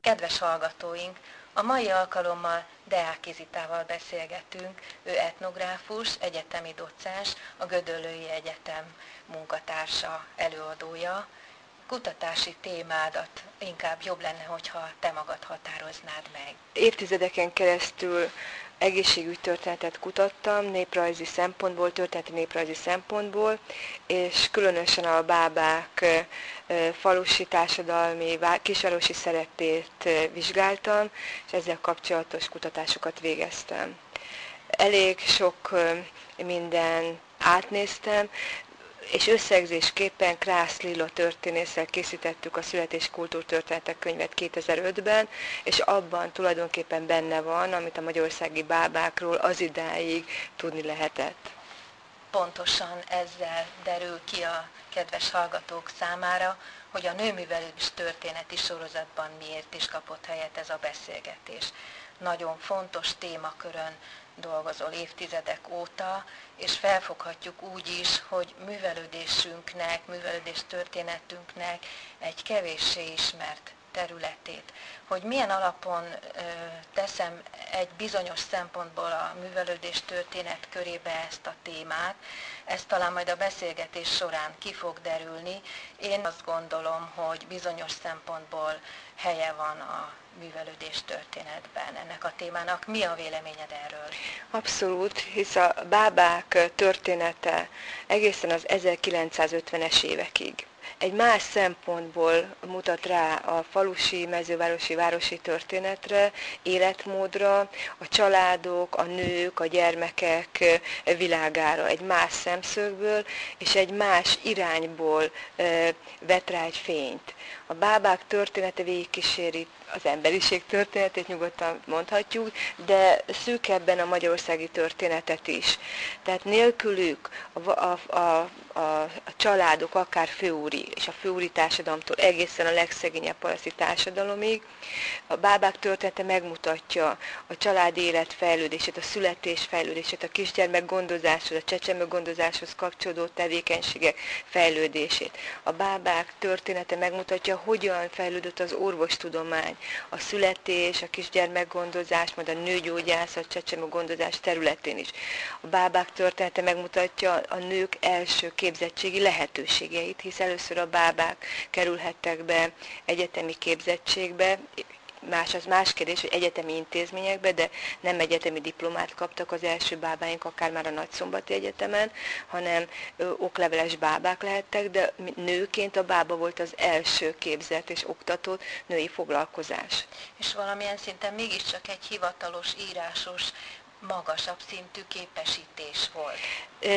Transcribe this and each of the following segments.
Kedves hallgatóink, a mai alkalommal Deák Izitával beszélgetünk, ő etnográfus, egyetemi docens, a Gödöllői Egyetem munkatársa, előadója. Kutatási témádat inkább jobb lenne, hogyha te magad határoznád meg. Évtizedeken keresztül egészségügy történetet kutattam, néprajzi szempontból, történeti néprajzi szempontból, és különösen a bábák falusi társadalmi, kisvárosi szerepét vizsgáltam, és ezzel kapcsolatos kutatásokat végeztem. Elég sok minden átnéztem, és összegzésképpen Krász Lilla történésszel készítettük a Születés Kultúrtörténetek könyvet 2005-ben, és abban tulajdonképpen benne van, amit a magyarországi bábákról az idáig tudni lehetett. Pontosan ezzel derül ki a kedves hallgatók számára, hogy a nőművelés történeti sorozatban miért is kapott helyet ez a beszélgetés. Nagyon fontos témakörön dolgozol évtizedek óta, és felfoghatjuk úgy is, hogy művelődésünknek, művelődés történetünknek egy kevéssé ismert területét. Hogy milyen alapon ö, teszem egy bizonyos szempontból a művelődés történet körébe ezt a témát, ez talán majd a beszélgetés során ki fog derülni. Én azt gondolom, hogy bizonyos szempontból helye van a művelődés történetben ennek a témának. Mi a véleményed erről? Abszolút, hisz a bábák története egészen az 1950-es évekig egy más szempontból mutat rá a falusi, mezővárosi, városi történetre, életmódra, a családok, a nők, a gyermekek világára egy más szemszögből, és egy más irányból vet rá egy fényt. A bábák története végigkíséri az emberiség történetét nyugodtan mondhatjuk, de szűkebben a magyarországi történetet is. Tehát nélkülük a, a, a, a, a családok, akár főúri, és a főúri társadalomtól egészen a legszegényebb paraszti társadalomig, a bábák története megmutatja a család élet fejlődését, a születés fejlődését, a kisgyermek gondozáshoz, a csecsemő gondozáshoz kapcsolódó tevékenységek fejlődését. A bábák története megmutatja, hogyan fejlődött az orvostudomány, a születés, a kisgyermekgondozás, majd a nőgyógyászat, csecsemő gondozás területén is. A bábák története megmutatja a nők első képzettségi lehetőségeit, hisz először a bábák kerülhettek be egyetemi képzettségbe, más az más kérdés, hogy egyetemi intézményekbe, de nem egyetemi diplomát kaptak az első bábáink, akár már a Nagyszombati Egyetemen, hanem ö, okleveles bábák lehettek, de nőként a bába volt az első képzett és oktatott női foglalkozás. És valamilyen szinten mégiscsak egy hivatalos, írásos magasabb szintű képesítés volt.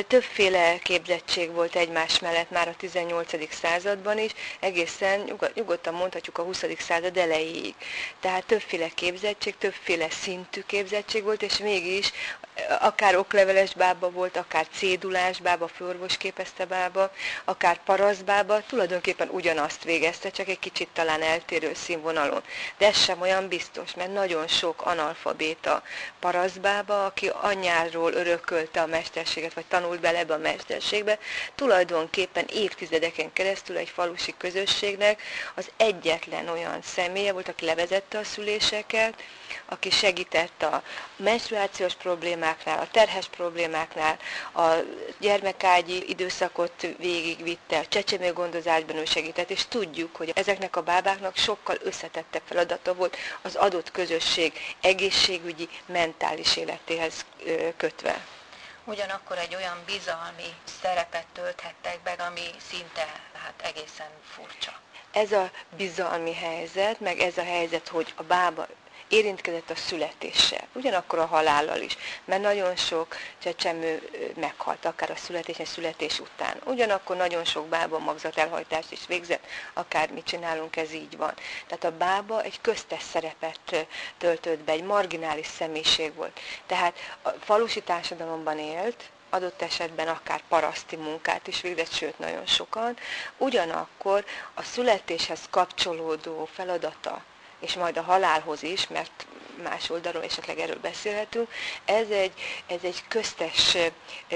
Többféle képzettség volt egymás mellett már a 18. században is, egészen nyugodtan mondhatjuk a 20. század elejéig. Tehát többféle képzettség, többféle szintű képzettség volt, és mégis akár okleveles bába volt, akár cédulás bába, főorvos képezte bába, akár paraszbába, tulajdonképpen ugyanazt végezte, csak egy kicsit talán eltérő színvonalon. De ez sem olyan biztos, mert nagyon sok analfabéta paraszbába, aki anyjáról örökölte a mesterséget, vagy tanult bele ebbe a mesterségbe, tulajdonképpen évtizedeken keresztül egy falusi közösségnek az egyetlen olyan személye volt, aki levezette a szüléseket, aki segített a menstruációs problémáknál, a terhes problémáknál, a gyermekágyi időszakot végigvitte, a csecsemőgondozásban ő segített, és tudjuk, hogy ezeknek a bábáknak sokkal összetettebb feladata volt az adott közösség egészségügyi, mentális életéhez kötve ugyanakkor egy olyan bizalmi szerepet tölthettek be, ami szinte hát egészen furcsa. Ez a bizalmi helyzet, meg ez a helyzet, hogy a bába érintkezett a születéssel, ugyanakkor a halállal is, mert nagyon sok csecsemő meghalt, akár a születés, születés után. Ugyanakkor nagyon sok bába magzatelhajtást is végzett, akár mit csinálunk, ez így van. Tehát a bába egy köztes szerepet töltött be, egy marginális személyiség volt. Tehát a falusi társadalomban élt, adott esetben akár paraszti munkát is végzett, sőt nagyon sokan, ugyanakkor a születéshez kapcsolódó feladata, és majd a halálhoz is, mert más oldalról esetleg erről beszélhetünk, ez egy, ez egy köztes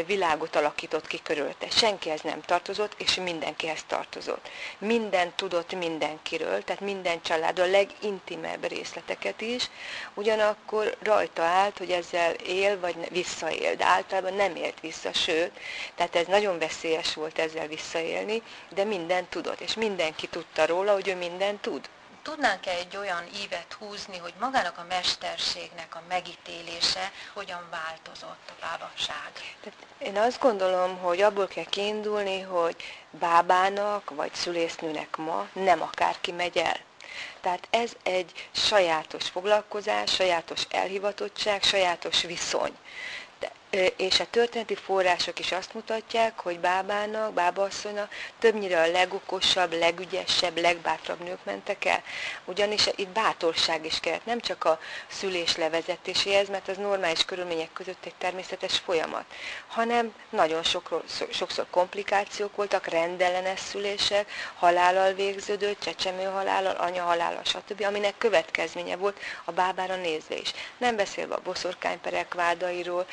világot alakított ki körülte. Senkihez nem tartozott, és mindenkihez tartozott. Minden tudott mindenkiről, tehát minden család, a legintimebb részleteket is, ugyanakkor rajta állt, hogy ezzel él, vagy visszaél, de általában nem élt vissza, sőt, tehát ez nagyon veszélyes volt ezzel visszaélni, de minden tudott, és mindenki tudta róla, hogy ő minden tud tudnánk-e egy olyan ívet húzni, hogy magának a mesterségnek a megítélése hogyan változott a bábaság? Én azt gondolom, hogy abból kell kiindulni, hogy bábának vagy szülésznőnek ma nem akárki megy el. Tehát ez egy sajátos foglalkozás, sajátos elhivatottság, sajátos viszony és a történeti források is azt mutatják, hogy bábának, bábaasszonynak többnyire a legokosabb, legügyesebb, legbátrabb nők mentek el. Ugyanis itt bátorság is kellett, nem csak a szülés levezetéséhez, mert az normális körülmények között egy természetes folyamat, hanem nagyon sokról, sokszor komplikációk voltak, rendellenes szülések, halállal végződött, csecsemő halállal, anya halállal, stb., aminek következménye volt a bábára nézve is. Nem beszélve a boszorkányperek vádairól,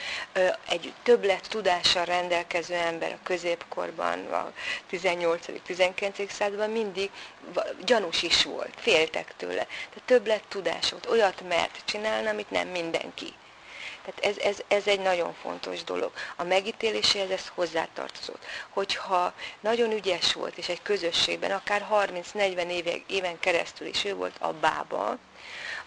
egy többlet tudással rendelkező ember a középkorban, a 18.-19. században mindig gyanús is volt, féltek tőle. Tehát többlet tudás volt, olyat mert csinálni, amit nem mindenki. Tehát ez, ez, ez egy nagyon fontos dolog. A megítéléséhez ez hozzátartozott. Hogyha nagyon ügyes volt, és egy közösségben, akár 30-40 éven, éven keresztül is ő volt a bába,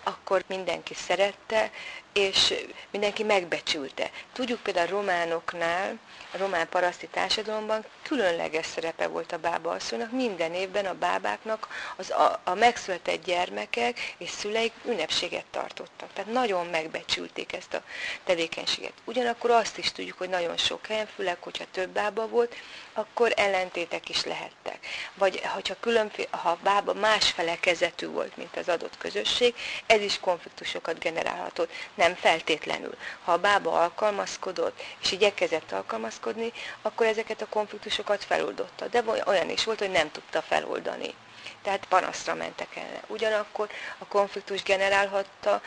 akkor mindenki szerette, és mindenki megbecsülte. Tudjuk például a románoknál, a román paraszti társadalomban különleges szerepe volt a bába asszonynak. Minden évben a bábáknak az a, a megszületett gyermekek és szüleik ünnepséget tartottak. Tehát nagyon megbecsülték ezt a tevékenységet. Ugyanakkor azt is tudjuk, hogy nagyon sok helyen, főleg, hogyha több bába volt, akkor ellentétek is lehettek. Vagy hogyha különféle, ha a bába más felekezetű volt, mint az adott közösség, ez is konfliktusokat generálhatott. Nem feltétlenül. Ha a bába alkalmazkodott, és igyekezett alkalmazkodni, akkor ezeket a konfliktusokat feloldotta. De olyan is volt, hogy nem tudta feloldani tehát panaszra mentek el. Ugyanakkor a konfliktus generálhatta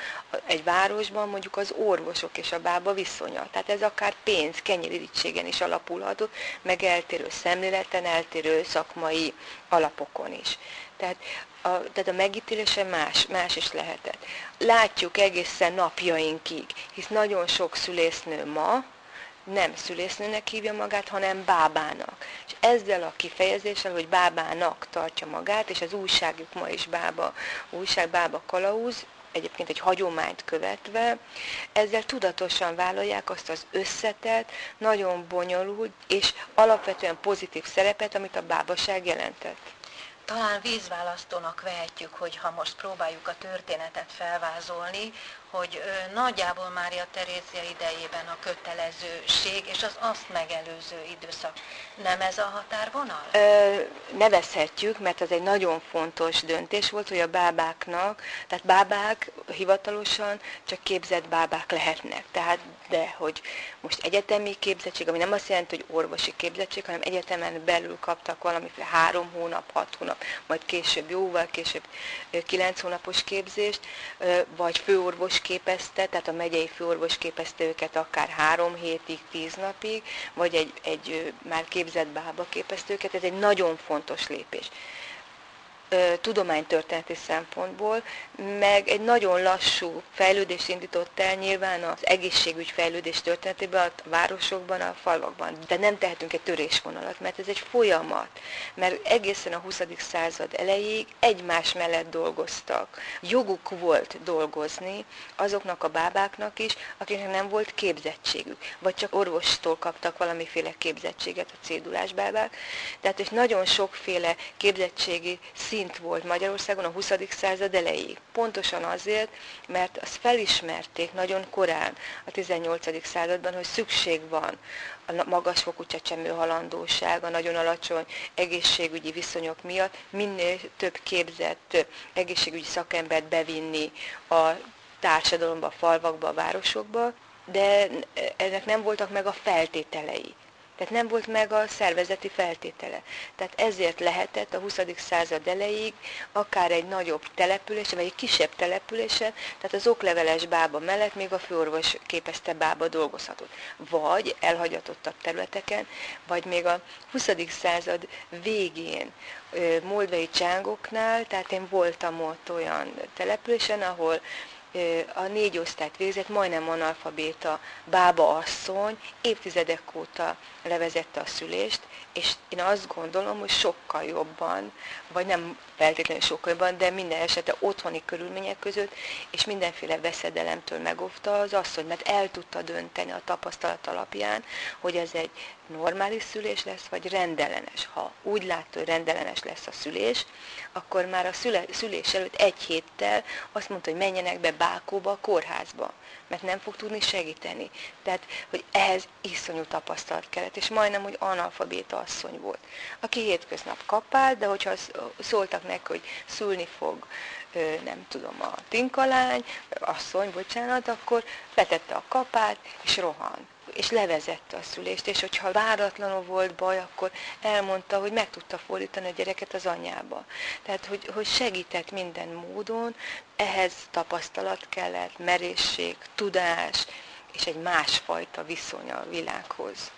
egy városban mondjuk az orvosok és a bába viszonya. Tehát ez akár pénz, kenyérirítségen is alapulhatott, meg eltérő szemléleten, eltérő szakmai alapokon is. Tehát a, tehát a megítélése más, más is lehetett. Látjuk egészen napjainkig, hisz nagyon sok szülésznő ma, nem szülésznőnek hívja magát, hanem bábának. És ezzel a kifejezéssel, hogy bábának tartja magát, és az újságjuk ma is bába, újság bába kalauz, egyébként egy hagyományt követve, ezzel tudatosan vállalják azt az összetett, nagyon bonyolult és alapvetően pozitív szerepet, amit a bábaság jelentett talán vízválasztónak vehetjük, hogy ha most próbáljuk a történetet felvázolni, hogy nagyjából Mária Terézia idejében a kötelezőség és az azt megelőző időszak. Nem ez a határvonal? Ö, nevezhetjük, mert ez egy nagyon fontos döntés volt, hogy a bábáknak, tehát bábák hivatalosan csak képzett bábák lehetnek. Tehát de hogy most egyetemi képzettség, ami nem azt jelenti, hogy orvosi képzettség, hanem egyetemen belül kaptak valamiféle három hónap, hat hónap, majd később jóval később kilenc hónapos képzést, vagy főorvos képezte, tehát a megyei főorvos képezte őket akár három hétig, tíz napig, vagy egy, egy már képzett bába képezte őket, ez egy nagyon fontos lépés tudománytörténeti szempontból, meg egy nagyon lassú fejlődés indított el nyilván az egészségügy fejlődés történetében a városokban, a falvakban. De nem tehetünk egy törésvonalat, mert ez egy folyamat, mert egészen a 20. század elejéig egymás mellett dolgoztak. Joguk volt dolgozni azoknak a bábáknak is, akiknek nem volt képzettségük, vagy csak orvostól kaptak valamiféle képzettséget a cédulás bábák. Tehát és nagyon sokféle képzettségi szín kint volt Magyarországon a 20. század elejéig. Pontosan azért, mert azt felismerték nagyon korán a 18. században, hogy szükség van a magasfokú csecsemő halandóság, a nagyon alacsony egészségügyi viszonyok miatt minél több képzett egészségügyi szakembert bevinni a társadalomba, a falvakba, a városokba, de ennek nem voltak meg a feltételei. Tehát nem volt meg a szervezeti feltétele. Tehát ezért lehetett a 20. század elejéig akár egy nagyobb települése, vagy egy kisebb települése, tehát az okleveles bába mellett még a főorvos képezte bába dolgozhatott. Vagy elhagyatottabb területeken, vagy még a 20. század végén moldvai csángoknál, tehát én voltam ott olyan településen, ahol a négy osztályt végzett, majdnem analfabéta bába asszony évtizedek óta levezette a szülést, és én azt gondolom, hogy sokkal jobban, vagy nem feltétlenül sokkal jobban, de minden esetre otthoni körülmények között, és mindenféle veszedelemtől megóvta az asszony, mert el tudta dönteni a tapasztalat alapján, hogy ez egy normális szülés lesz, vagy rendellenes. Ha úgy látta, hogy rendellenes lesz a szülés, akkor már a szüle, szülés előtt egy héttel azt mondta, hogy menjenek be Bákóba, a kórházba, mert nem fog tudni segíteni. Tehát, hogy ehhez iszonyú tapasztalat kellett, és majdnem, hogy analfabéta asszony volt, aki hétköznap kapált, de hogyha szóltak neki, hogy szülni fog, nem tudom, a tinkalány, asszony, bocsánat, akkor letette a kapát, és rohan és levezette a szülést, és hogyha váratlanul volt baj, akkor elmondta, hogy meg tudta fordítani a gyereket az anyába. Tehát, hogy, hogy segített minden módon, ehhez tapasztalat kellett, merészség, tudás, és egy másfajta viszony a világhoz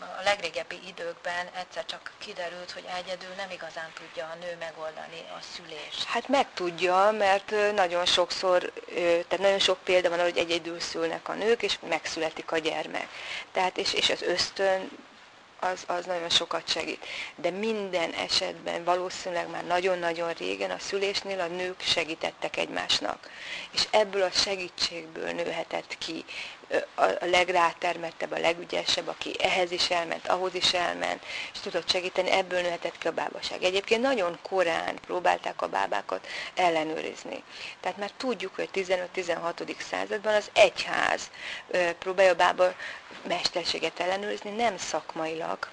a legrégebbi időkben egyszer csak kiderült, hogy egyedül nem igazán tudja a nő megoldani a szülést. Hát meg tudja, mert nagyon sokszor, tehát nagyon sok példa van, hogy egyedül szülnek a nők, és megszületik a gyermek. Tehát, és, és az ösztön az, az nagyon sokat segít. De minden esetben valószínűleg már nagyon-nagyon régen a szülésnél a nők segítettek egymásnak. És ebből a segítségből nőhetett ki a legrátermettebb, a legügyesebb, aki ehhez is elment, ahhoz is elment, és tudott segíteni, ebből nőhetett ki a bábaság. Egyébként nagyon korán próbálták a bábákat ellenőrizni. Tehát már tudjuk, hogy a 15-16. században az egyház próbálja a bába mesterséget ellenőrizni, nem szakmailag,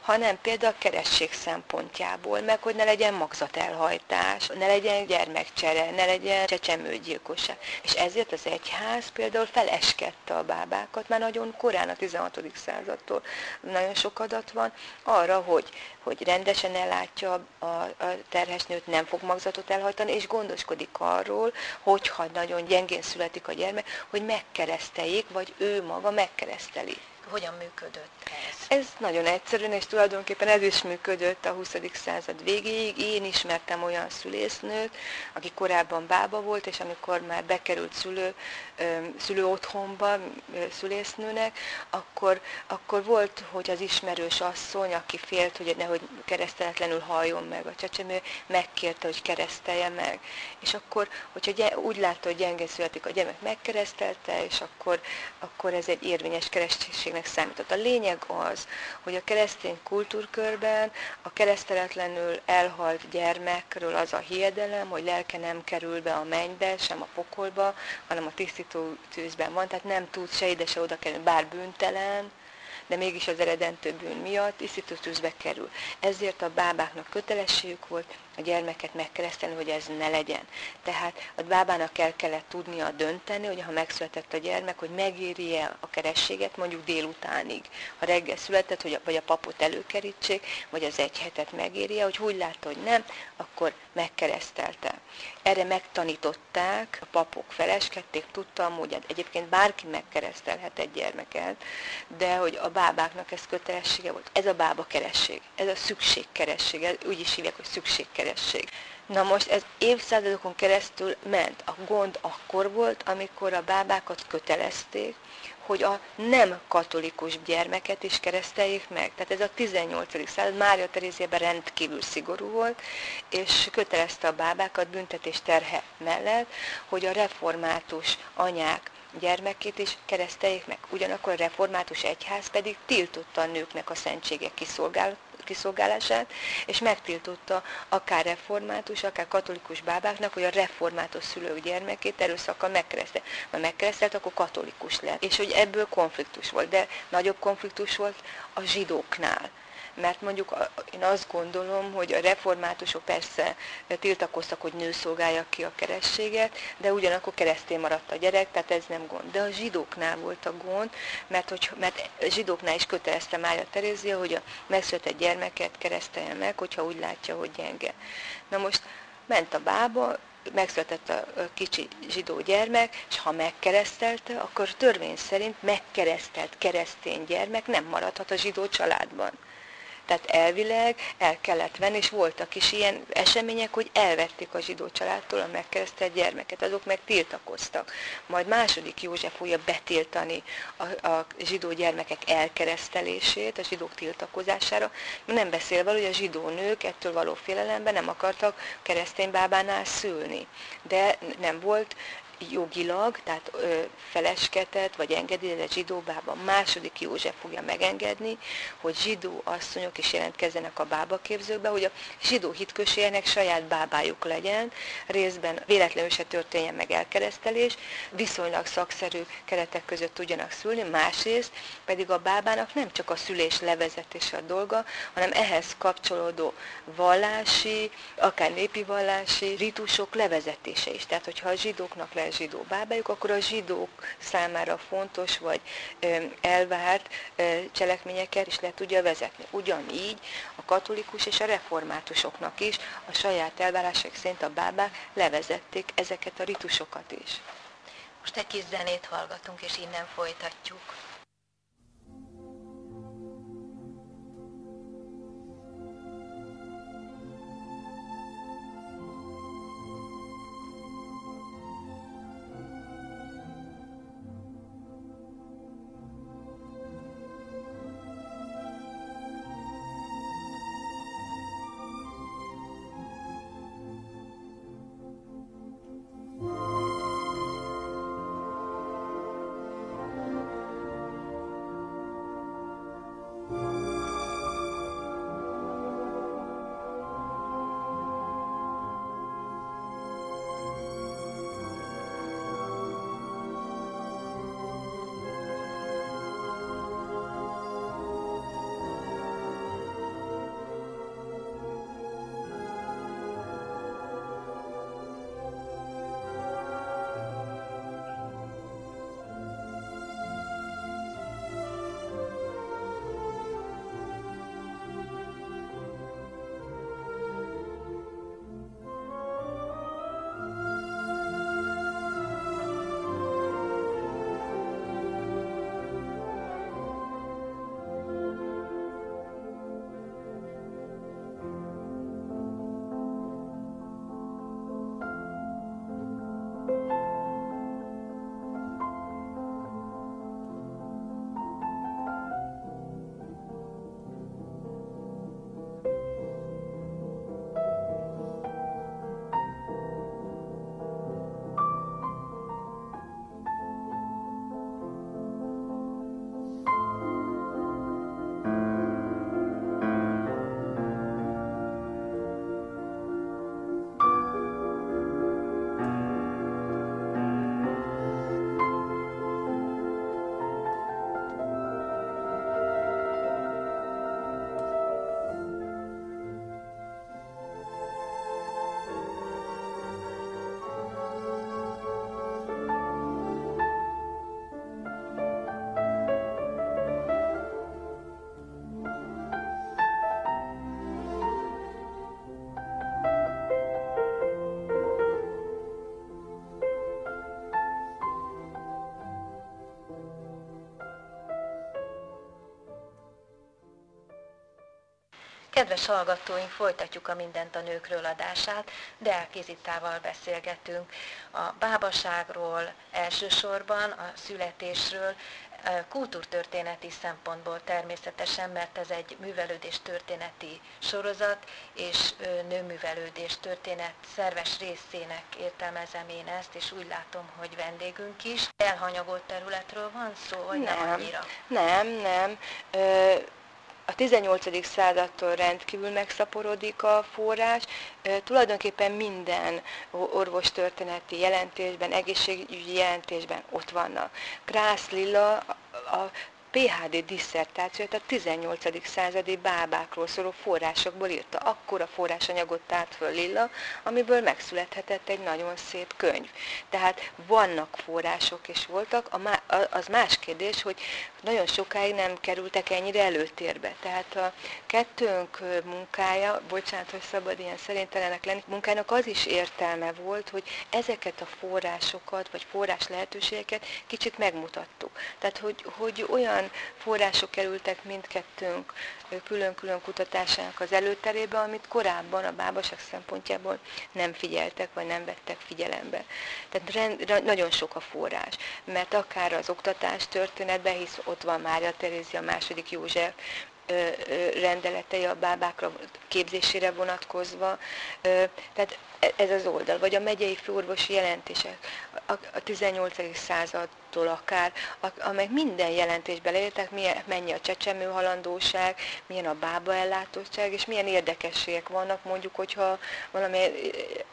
hanem például a keresség szempontjából, meg hogy ne legyen magzatelhajtás, ne legyen gyermekcsere, ne legyen csecsemőgyilkosság. És ezért az egyház például feleskedte a bábákat, már nagyon korán a 16. századtól nagyon sok adat van, arra, hogy, hogy rendesen ellátja a, a terhes nem fog magzatot elhajtani, és gondoskodik arról, hogyha nagyon gyengén születik a gyermek, hogy megkereszteljék, vagy ő maga megkereszteli hogyan működött ez? Ez nagyon egyszerűen, és tulajdonképpen ez is működött a 20. század végéig. Én ismertem olyan szülésznőt, aki korábban bába volt, és amikor már bekerült szülő, szülő otthonba szülésznőnek, akkor, akkor volt, hogy az ismerős asszony, aki félt, hogy nehogy kereszteletlenül halljon meg a csecsemő, megkérte, hogy keresztelje meg. És akkor, hogyha úgy látta, hogy gyenge születik a gyermek, megkeresztelte, és akkor, akkor ez egy érvényes keresztségnek kereszténynek számított. A lényeg az, hogy a keresztény kultúrkörben a kereszteletlenül elhalt gyermekről az a hiedelem, hogy lelke nem kerül be a mennybe, sem a pokolba, hanem a tisztító tűzben van, tehát nem tud se ide, se oda kerülni, bár bűntelen, de mégis az eredentő bűn miatt iszítőtűzbe kerül. Ezért a bábáknak kötelességük volt a gyermeket megkeresztelni, hogy ez ne legyen. Tehát a bábának el kellett tudnia dönteni, hogy ha megszületett a gyermek, hogy megéri-e a kerességet mondjuk délutánig. Ha reggel született, hogy, vagy a papot előkerítsék, vagy az egy hetet megéri-e, hogy úgy látta, hogy nem, akkor megkeresztelte. Erre megtanították, a papok feleskedték, tudtam, hogy egyébként bárki megkeresztelhet egy gyermeket, de hogy a bábáknak ez kötelessége volt. Ez a bába keresség, ez a szükségkeresség, úgy is hívják, hogy szükségkeresség. Na most ez évszázadokon keresztül ment. A gond akkor volt, amikor a bábákat kötelezték, hogy a nem katolikus gyermeket is kereszteljék meg. Tehát ez a 18. század Mária Teréziában rendkívül szigorú volt, és kötelezte a bábákat büntetés terhe mellett, hogy a református anyák gyermekét is kereszteljék meg. Ugyanakkor a református egyház pedig tiltotta a nőknek a szentségek kiszolgálását, és megtiltotta akár református, akár katolikus bábáknak, hogy a református szülők gyermekét erőszakkal megkeresztelt. Ha megkeresztelt, akkor katolikus lett. És hogy ebből konfliktus volt, de nagyobb konfliktus volt a zsidóknál mert mondjuk én azt gondolom, hogy a reformátusok persze tiltakoztak, hogy nő szolgálja ki a kerességet, de ugyanakkor keresztény maradt a gyerek, tehát ez nem gond. De a zsidóknál volt a gond, mert, hogy, mert a zsidóknál is kötelezte Mária Terézia, hogy a megszületett gyermeket keresztelje meg, hogyha úgy látja, hogy gyenge. Na most ment a bába, megszületett a kicsi zsidó gyermek, és ha megkeresztelte, akkor törvény szerint megkeresztelt keresztény gyermek nem maradhat a zsidó családban. Tehát elvileg el kellett venni, és voltak is ilyen események, hogy elvették a zsidó családtól a megkeresztelt gyermeket, azok meg tiltakoztak. Majd második József fogja betiltani a, a zsidó gyermekek elkeresztelését, a zsidók tiltakozására, nem beszélve, hogy a zsidó nők ettől való félelemben nem akartak keresztény bábánál szülni. De nem volt jogilag, tehát ö, felesketet vagy engedélyezett zsidóbában második József fogja megengedni, hogy zsidó asszonyok is jelentkezzenek a bábaképzőkbe, hogy a zsidó hitközségnek saját bábájuk legyen, részben véletlenül se történjen meg elkeresztelés, viszonylag szakszerű keretek között tudjanak szülni, másrészt pedig a bábának nem csak a szülés levezetése a dolga, hanem ehhez kapcsolódó vallási, akár népi vallási ritusok levezetése is. Tehát, hogyha a zsidóknak le zsidó bábájuk, akkor a zsidók számára fontos vagy elvárt cselekményeket is le tudja vezetni. Ugyanígy a katolikus és a reformátusoknak is a saját elvárások szerint a bábák levezették ezeket a ritusokat is. Most egy kis zenét hallgatunk, és innen folytatjuk. Kedves hallgatóink, folytatjuk a Mindent a nőkről adását, de Elkézitával beszélgetünk a bábaságról elsősorban, a születésről, kultúrtörténeti szempontból természetesen, mert ez egy művelődés történeti sorozat, és nőművelődés történet szerves részének értelmezem én ezt, és úgy látom, hogy vendégünk is. Elhanyagolt területről van szó, vagy nem, nem annyira? Nem, nem. Ö- a a 18. századtól rendkívül megszaporodik a forrás, tulajdonképpen minden orvostörténeti jelentésben, egészségügyi jelentésben ott vannak. Krász Lilla a PHD diszertációt a 18. századi bábákról szóló forrásokból írta. Akkor a forrásanyagot tárt föl Lilla, amiből megszülethetett egy nagyon szép könyv. Tehát vannak források és voltak, az más kérdés, hogy nagyon sokáig nem kerültek ennyire előtérbe. Tehát a kettőnk munkája, bocsánat, hogy szabad ilyen szerintelenek lenni, munkának az is értelme volt, hogy ezeket a forrásokat, vagy forrás lehetőségeket kicsit megmutattuk. Tehát, hogy, hogy olyan olyan források kerültek mindkettőnk külön-külön kutatásának az előterébe, amit korábban a bábaság szempontjából nem figyeltek, vagy nem vettek figyelembe. Tehát rend, nagyon sok a forrás, mert akár az oktatás történetben, hisz ott van Mária Terézia, második József, rendeletei a bábákra képzésére vonatkozva. Tehát ez az oldal, vagy a megyei főorvosi jelentések a 18. századtól akár, amely minden jelentésbe leírták, milyen, mennyi a csecsemő halandóság, milyen a bába ellátottság, és milyen érdekességek vannak, mondjuk, hogyha valami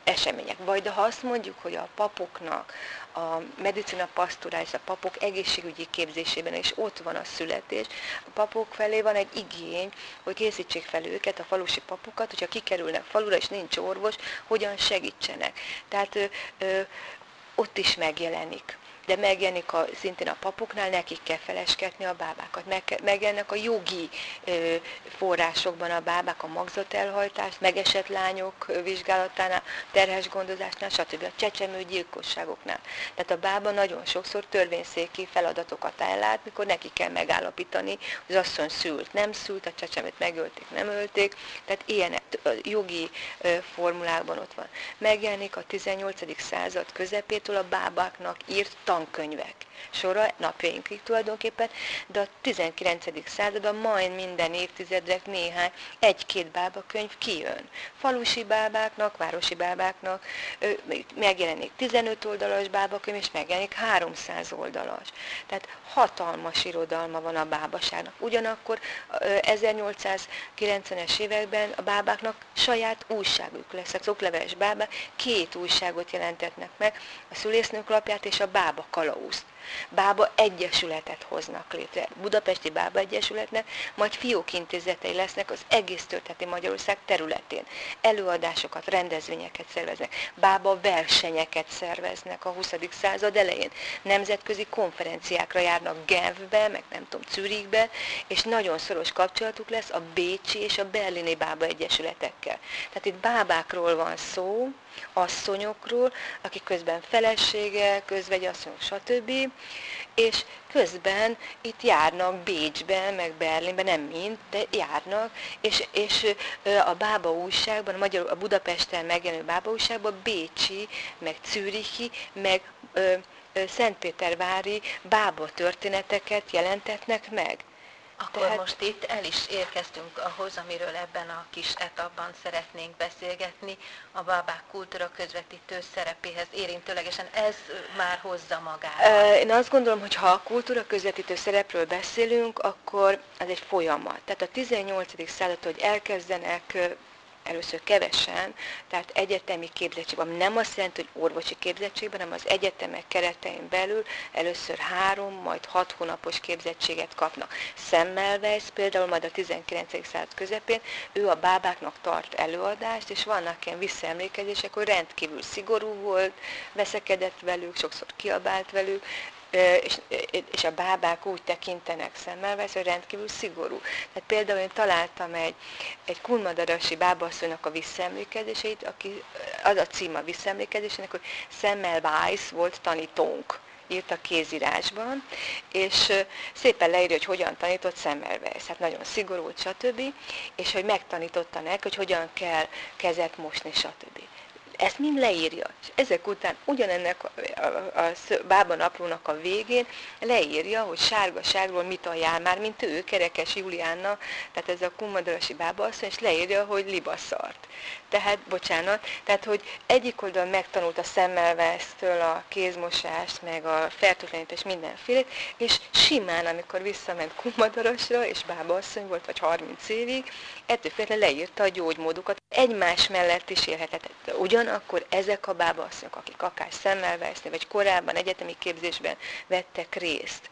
események. Vagy de ha azt mondjuk, hogy a papoknak a medicina pastorális, a papok egészségügyi képzésében, és ott van a születés, a papok felé van egy igény, hogy készítsék fel őket, a falusi papokat, hogyha kikerülnek falura, és nincs orvos, hogyan segítsenek. Tehát ö, ö, ott is megjelenik de megjelenik a, szintén a papoknál, nekik kell felesketni a bábákat. Meg, megjelennek a jogi ö, forrásokban a bábák, a magzatelhajtás, megesett lányok vizsgálatánál, terhes gondozásnál, stb. a csecsemő gyilkosságoknál. Tehát a bába nagyon sokszor törvényszéki feladatokat ellát, mikor neki kell megállapítani, hogy az asszony szült, nem szült, a csecsemőt megölték, nem ölték, tehát ilyen jogi formulákban ott van. Megjelenik a 18. század közepétől a bábáknak írt tan tankönyvek sora napjainkig tulajdonképpen, de a 19. században majd minden évtizedre néhány, egy-két bábakönyv kijön. Falusi bábáknak, városi bábáknak megjelenik 15 oldalas bábakönyv, és megjelenik 300 oldalas. Tehát hatalmas irodalma van a bábaságnak. Ugyanakkor 1890-es években a bábáknak saját újságuk lesz. Az okleveles bábák két újságot jelentetnek meg, a szülésznők lapját és a bába kalauzt. Bába Egyesületet hoznak létre, Budapesti Bába Egyesületnek, majd fiókintézetei lesznek az egész történeti Magyarország területén. Előadásokat, rendezvényeket szerveznek, bába versenyeket szerveznek a 20. század elején. Nemzetközi konferenciákra járnak Genfbe, meg nem tudom, Zürichbe, és nagyon szoros kapcsolatuk lesz a Bécsi és a Berlini Bába Egyesületekkel. Tehát itt bábákról van szó, asszonyokról, akik közben felesége, asszonyok, stb. És közben itt járnak Bécsben, meg Berlinben, nem mind, de járnak, és, és a Bába újságban, a, Magyar, a Budapesten megjelenő Bába újságban Bécsi, meg Zürichi, meg ö, Szentpétervári bába történeteket jelentetnek meg. Akkor Tehát... most itt el is érkeztünk ahhoz, amiről ebben a kis etapban szeretnénk beszélgetni, a babák kultúra közvetítő szerepéhez érintőlegesen. Ez már hozza magát. Én azt gondolom, hogy ha a kultúra közvetítő szerepről beszélünk, akkor az egy folyamat. Tehát a 18. század, hogy elkezdenek először kevesen, tehát egyetemi képzettségben, nem azt jelenti, hogy orvosi képzettségben, hanem az egyetemek keretein belül először három, majd hat hónapos képzettséget kapnak. Semmelweis például majd a 19. század közepén, ő a bábáknak tart előadást, és vannak ilyen visszaemlékezések, hogy rendkívül szigorú volt, veszekedett velük, sokszor kiabált velük, és, és a bábák úgy tekintenek szemmel, hogy rendkívül szigorú. Tehát például én találtam egy, egy kulmadarasi bábasszonynak a visszaemlékezéseit, aki, az a cím a visszaemlékezésének, hogy Szemmel Weiss volt tanítónk írt a kézírásban, és szépen leírja, hogy hogyan tanított Semmelweis, hát nagyon szigorú, stb., és hogy megtanította neki, hogy hogyan kell kezet mosni, stb ezt mind leírja. És ezek után ugyanennek a, a, a bába naplónak a végén leírja, hogy sárgaságról mit ajánl már, mint ő, Kerekes Juliánna, tehát ez a kummadalasi bába asszony, és leírja, hogy libaszart. Tehát, bocsánat, tehát, hogy egyik oldalon megtanult a szemmelvesztől a kézmosást, meg a fertőtlenítést mindenfélét, és simán, amikor visszament Kumadarasra, és bába asszony volt, vagy 30 évig, ettől félre leírta a gyógymódokat. Egymás mellett is élhetett. Ugyanakkor ezek a bábasszonyok, akik akár szemmelveszni, vagy korábban egyetemi képzésben vettek részt,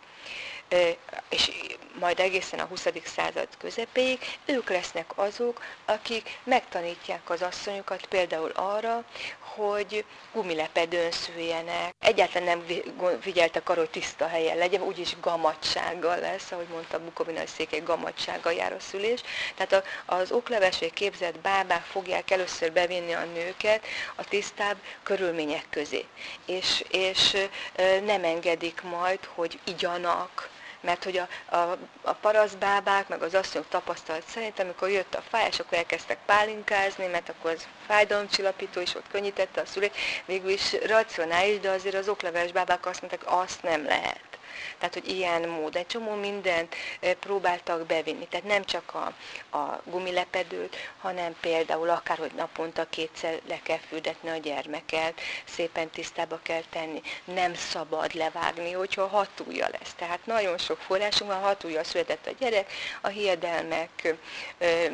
és majd egészen a 20. század közepéig, ők lesznek azok, akik megtanítják az asszonyokat például arra, hogy gumilepedőn szüljenek. Egyáltalán nem figyeltek arra, hogy tiszta helyen legyen, úgyis gamatsággal lesz, ahogy mondta Bukovina, hogy székely gamatsággal jár a szülés. Tehát az okleves képzett bábák fogják először bevinni a nőket a tisztább körülmények közé. És, és nem engedik majd, hogy igyanak, mert hogy a, a, a paraszbábák, meg az asszonyok tapasztalat szerint, amikor jött a fáj, és akkor elkezdtek pálinkázni, mert akkor az fájdalomcsillapító is ott könnyítette a szülét, végül is racionális, de azért az okleveles bábák azt mondták, azt nem lehet tehát hogy ilyen mód, egy csomó mindent próbáltak bevinni. Tehát nem csak a, a gumilepedőt, hanem például akár, hogy naponta kétszer le kell fürdetni a gyermeket, szépen tisztába kell tenni, nem szabad levágni, hogyha hatúja lesz. Tehát nagyon sok forrásunk van, hatúja született a gyerek, a hiedelmek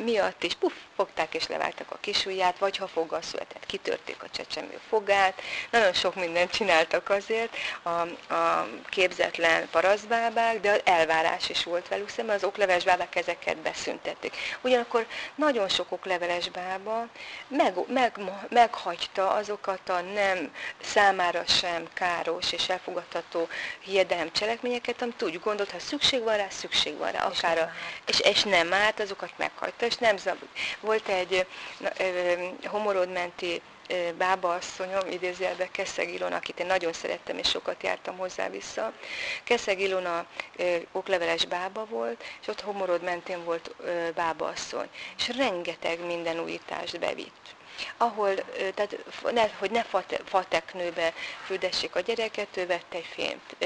miatt is puff, fogták és levágtak a kisujját, vagy ha foggal született, kitörték a csecsemő fogát. Nagyon sok mindent csináltak azért a, a képzetlen parasztbábák, de elvárás is volt velük szemben, az okleveles bábák ezeket beszüntették. Ugyanakkor nagyon sok okleveles bába meg, meg, meghagyta azokat a nem számára sem káros és elfogadható hiedelem cselekményeket, amit úgy gondolt, ha szükség van rá, szükség van rá. Akár és, a, és, és nem állt, azokat meghagyta, és nem zab... Volt egy homorodmenti bába asszonyom, idézőjelben Keszeg Ilona, akit én nagyon szerettem, és sokat jártam hozzá vissza. Keszeg Ilona okleveles bába volt, és ott homorod mentén volt bába asszony, és rengeteg minden újítást bevitt ahol, tehát ne, hogy ne fateknőbe fürdessék a gyereket, ő vette egy fényt,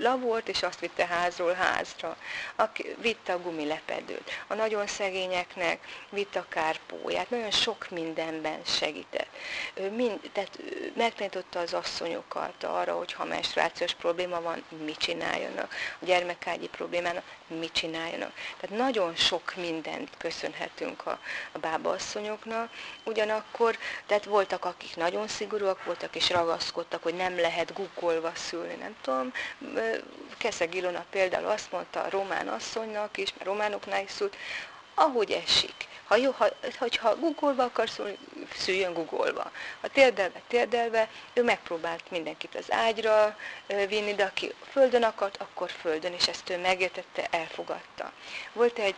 lavort, és azt vitte házról házra. Aki, vitte a gumilepedőt. A nagyon szegényeknek vitte a kárpóját. Nagyon sok mindenben segített. Mind, tehát megtanította az asszonyokat arra, hogy ha menstruációs probléma van, mit csináljanak. A gyermekágyi problémának mit csináljanak. Tehát nagyon sok mindent köszönhetünk a, a bábaasszonyoknak. Ugyanakkor akkor, tehát voltak, akik nagyon szigorúak voltak, és ragaszkodtak, hogy nem lehet guggolva szülni, nem tudom. Keszeg Ilona például azt mondta a román asszonynak is, mert románoknál is szült, ahogy esik. Ha jó, ha, hogyha guggolva akar szólni, szüljön guggolva. Ha térdelve, térdelve, ő megpróbált mindenkit az ágyra vinni, de aki földön akart, akkor földön, és ezt ő megértette, elfogadta. Volt egy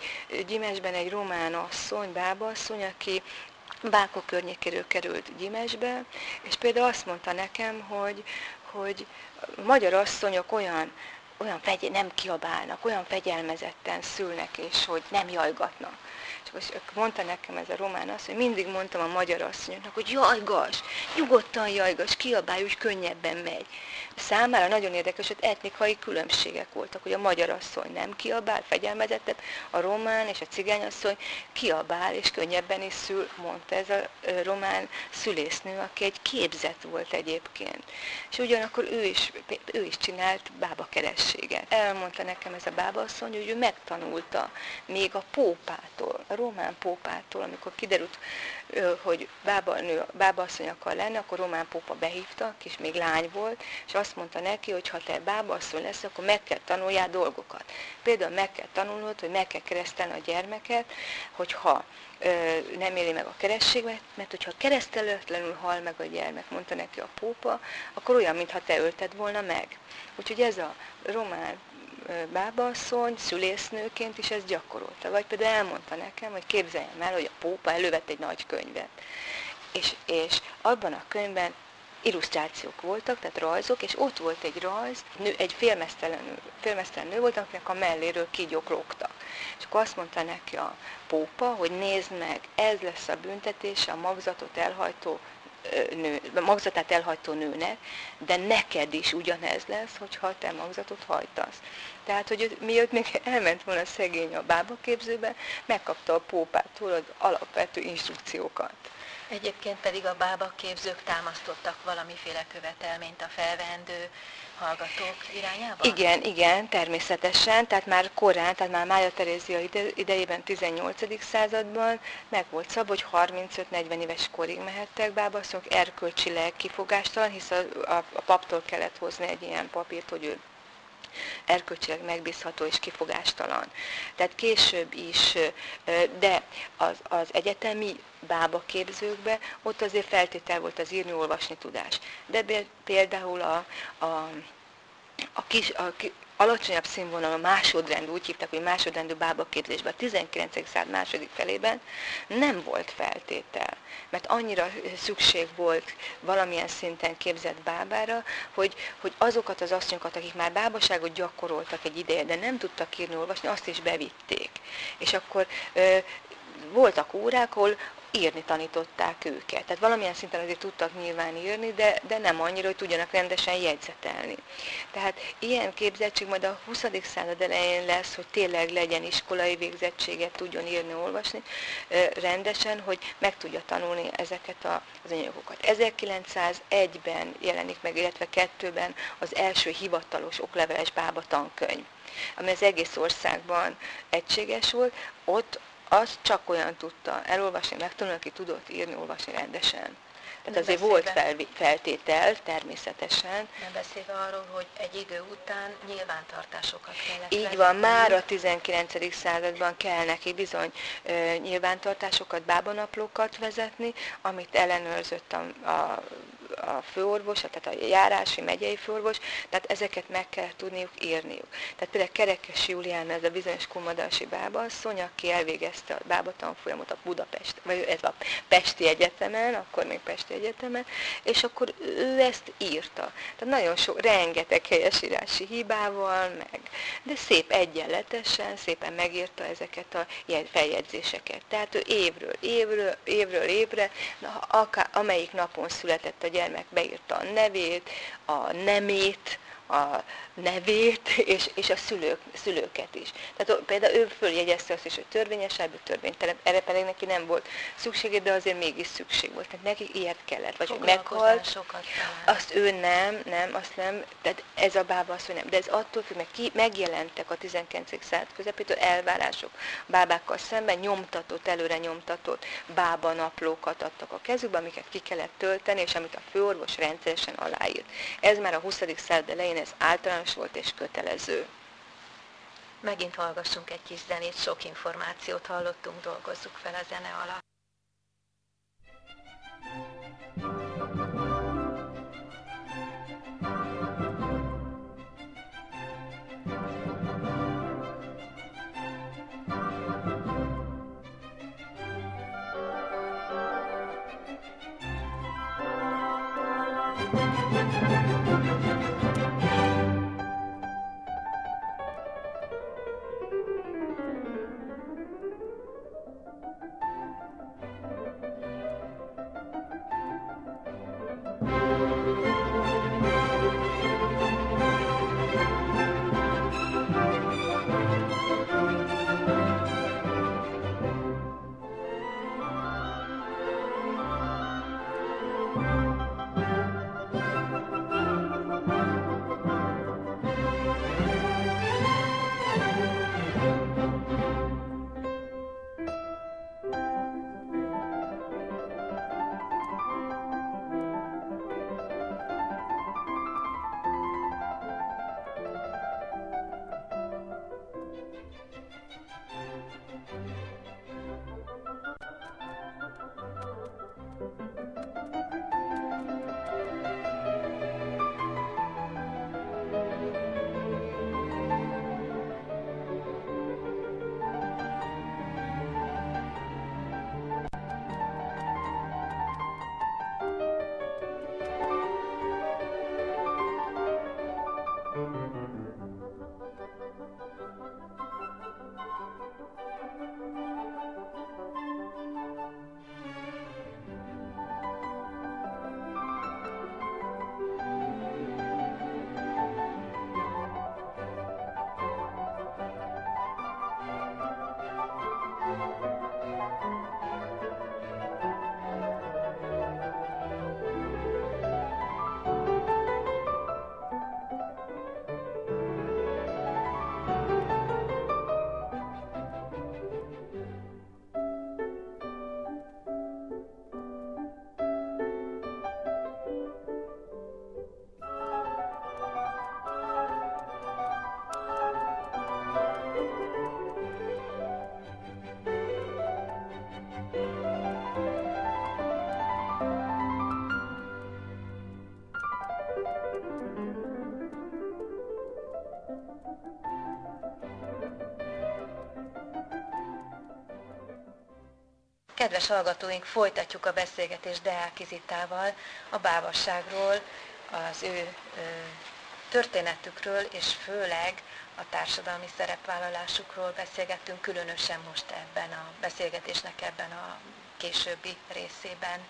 gyimesben egy román asszony, bába asszony, aki Bákok környékéről került Gyimesbe, és például azt mondta nekem, hogy, hogy magyar asszonyok olyan, olyan fegy, nem kiabálnak, olyan fegyelmezetten szülnek, és hogy nem jajgatnak. És mondta nekem ez a román azt, hogy mindig mondtam a magyar asszonyoknak, hogy jajgas, nyugodtan jajgas, kiabálj, úgy könnyebben megy. Számára nagyon érdekes, hogy etnikai különbségek voltak, hogy a magyar asszony nem kiabál, fegyelmezettet, a román és a cigányasszony kiabál, és könnyebben is szül, mondta ez a román szülésznő, aki egy képzett volt egyébként. És ugyanakkor ő is, ő is csinált bábakerességet. Elmondta nekem ez a bábaasszony, hogy ő megtanulta még a pópától, a román pópától, amikor kiderült, hogy bába, nő, bábaasszony akar lenni, akkor román pópa behívta, és még lány volt, és azt mondta neki, hogy ha te bábaasszony lesz, akkor meg kell tanuljál dolgokat. Például meg kell tanulnod, hogy meg kell keresztelni a gyermeket, hogyha nem éli meg a kerességet, mert hogyha keresztelőtlenül hal meg a gyermek, mondta neki a pópa, akkor olyan, mintha te ölted volna meg. Úgyhogy ez a román bábaasszony, szülésznőként is ezt gyakorolta. Vagy például elmondta nekem, hogy képzeljem el, hogy a pópa elővett egy nagy könyvet. És, és abban a könyvben illusztrációk voltak, tehát rajzok, és ott volt egy rajz, nő, egy félmeztelen, félmeztelen nő volt, akinek a melléről kígyók lógtak. És akkor azt mondta neki a pópa, hogy nézd meg, ez lesz a büntetése a magzatot elhajtó nő, magzatát elhagytó nőnek, de neked is ugyanez lesz, hogyha te magzatot hajtasz. Tehát, hogy miatt még elment volna szegény a bábaképzőbe, megkapta a pópától az alapvető instrukciókat. Egyébként pedig a bábaképzők támasztottak valamiféle követelményt a felvendő hallgatók irányába? Igen, igen, természetesen. Tehát már korán, tehát már Mája Terézia idejében, 18. században meg volt szab, hogy 35-40 éves korig mehettek bábaszok, erkölcsileg kifogástalan, hisz a, a, a paptól kellett hozni egy ilyen papírt, hogy ő erkölcsileg megbízható és kifogástalan. Tehát később is, de az, az egyetemi bába képzőkbe, ott azért feltétel volt az írni-olvasni tudás. De például a, a, a, kis, a alacsonyabb színvonalú másodrendű, úgy hívták, hogy másodrendű bábaképzésben a 19. század második felében nem volt feltétel, mert annyira szükség volt valamilyen szinten képzett bábára, hogy, hogy azokat az asszonyokat, akik már bábaságot gyakoroltak egy ideje, de nem tudtak írni, olvasni, azt is bevitték. És akkor ö, voltak órák, ahol írni tanították őket. Tehát valamilyen szinten azért tudtak nyilván írni, de, de nem annyira, hogy tudjanak rendesen jegyzetelni. Tehát ilyen képzettség majd a 20. század elején lesz, hogy tényleg legyen iskolai végzettséget, tudjon írni, olvasni rendesen, hogy meg tudja tanulni ezeket az anyagokat. 1901-ben jelenik meg, illetve kettőben az első hivatalos okleveles bába tankönyv ami az egész országban egységes volt, ott azt csak olyan tudta elolvasni, megtanulni, aki tudott írni, olvasni rendesen. Tehát azért beszélve, volt fel, feltétel, természetesen. Nem beszélve arról, hogy egy idő után nyilvántartásokat kellett Így van, már a 19. században kell neki bizony ö, nyilvántartásokat, bábanaplókat vezetni, amit ellenőrzött a, a a főorvos, tehát a járási, megyei főorvos, tehát ezeket meg kell tudniuk írniuk. Tehát például Kerekes Júlián, ez a bizonyos kumadalsi bábasszony, aki elvégezte a bába tanfolyamot a Budapest, vagy ez a Pesti Egyetemen, akkor még Pesti Egyetemen, és akkor ő ezt írta. Tehát nagyon sok, rengeteg helyesírási hibával, meg, de szép egyenletesen, szépen megírta ezeket a ilyen feljegyzéseket. Tehát ő évről évről, évről évre, akár, amelyik napon született a gyermek, gyermek beírta a nevét, a nemét, a nevét, és, és a szülők, szülőket is. Tehát például ő följegyezte azt is, hogy törvényesebb, törvénytelen, erre pedig neki nem volt szüksége, de azért mégis szükség volt. Tehát neki ilyet kellett, vagy hogy meghalt, sokat azt ő nem, nem, azt nem, tehát ez a bába azt, hogy nem. De ez attól függ, meg ki, megjelentek a 19. század közepétől elvárások bábákkal szemben, nyomtatott, előre nyomtatott bába naplókat adtak a kezükbe, amiket ki kellett tölteni, és amit a főorvos rendszeresen aláírt. Ez már a 20. század elején ez általános volt és kötelező. Megint hallgassunk egy kis zenét, sok információt hallottunk, dolgozzuk fel a zene alatt. Kedves hallgatóink, folytatjuk a beszélgetést Deák Izitával a bábasságról, az ő történetükről, és főleg a társadalmi szerepvállalásukról beszélgettünk, különösen most ebben a beszélgetésnek ebben a későbbi részében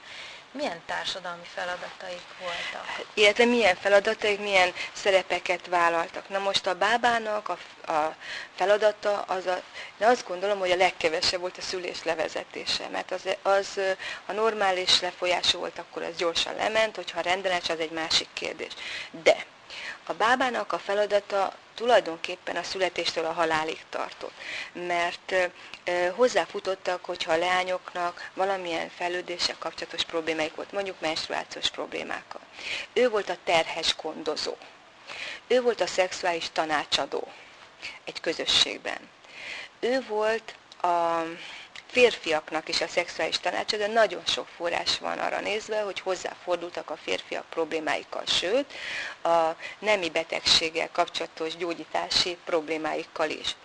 milyen társadalmi feladataik voltak? Illetve milyen feladataik, milyen szerepeket vállaltak. Na most a bábának a, a feladata, az a, én azt gondolom, hogy a legkevesebb volt a szülés levezetése, mert az, az ha normális lefolyású volt, akkor az gyorsan lement, hogyha rendeles, az egy másik kérdés. De a bábának a feladata tulajdonképpen a születéstől a halálig tartott, mert hozzáfutottak, hogyha a leányoknak valamilyen fejlődéssel kapcsolatos problémáik volt, mondjuk menstruációs problémákkal. Ő volt a terhes gondozó. Ő volt a szexuális tanácsadó egy közösségben. Ő volt a férfiaknak is a szexuális tanácsadó, nagyon sok forrás van arra nézve, hogy hozzáfordultak a férfiak problémáikkal, sőt, a nemi betegséggel kapcsolatos gyógyítási problémáikkal is.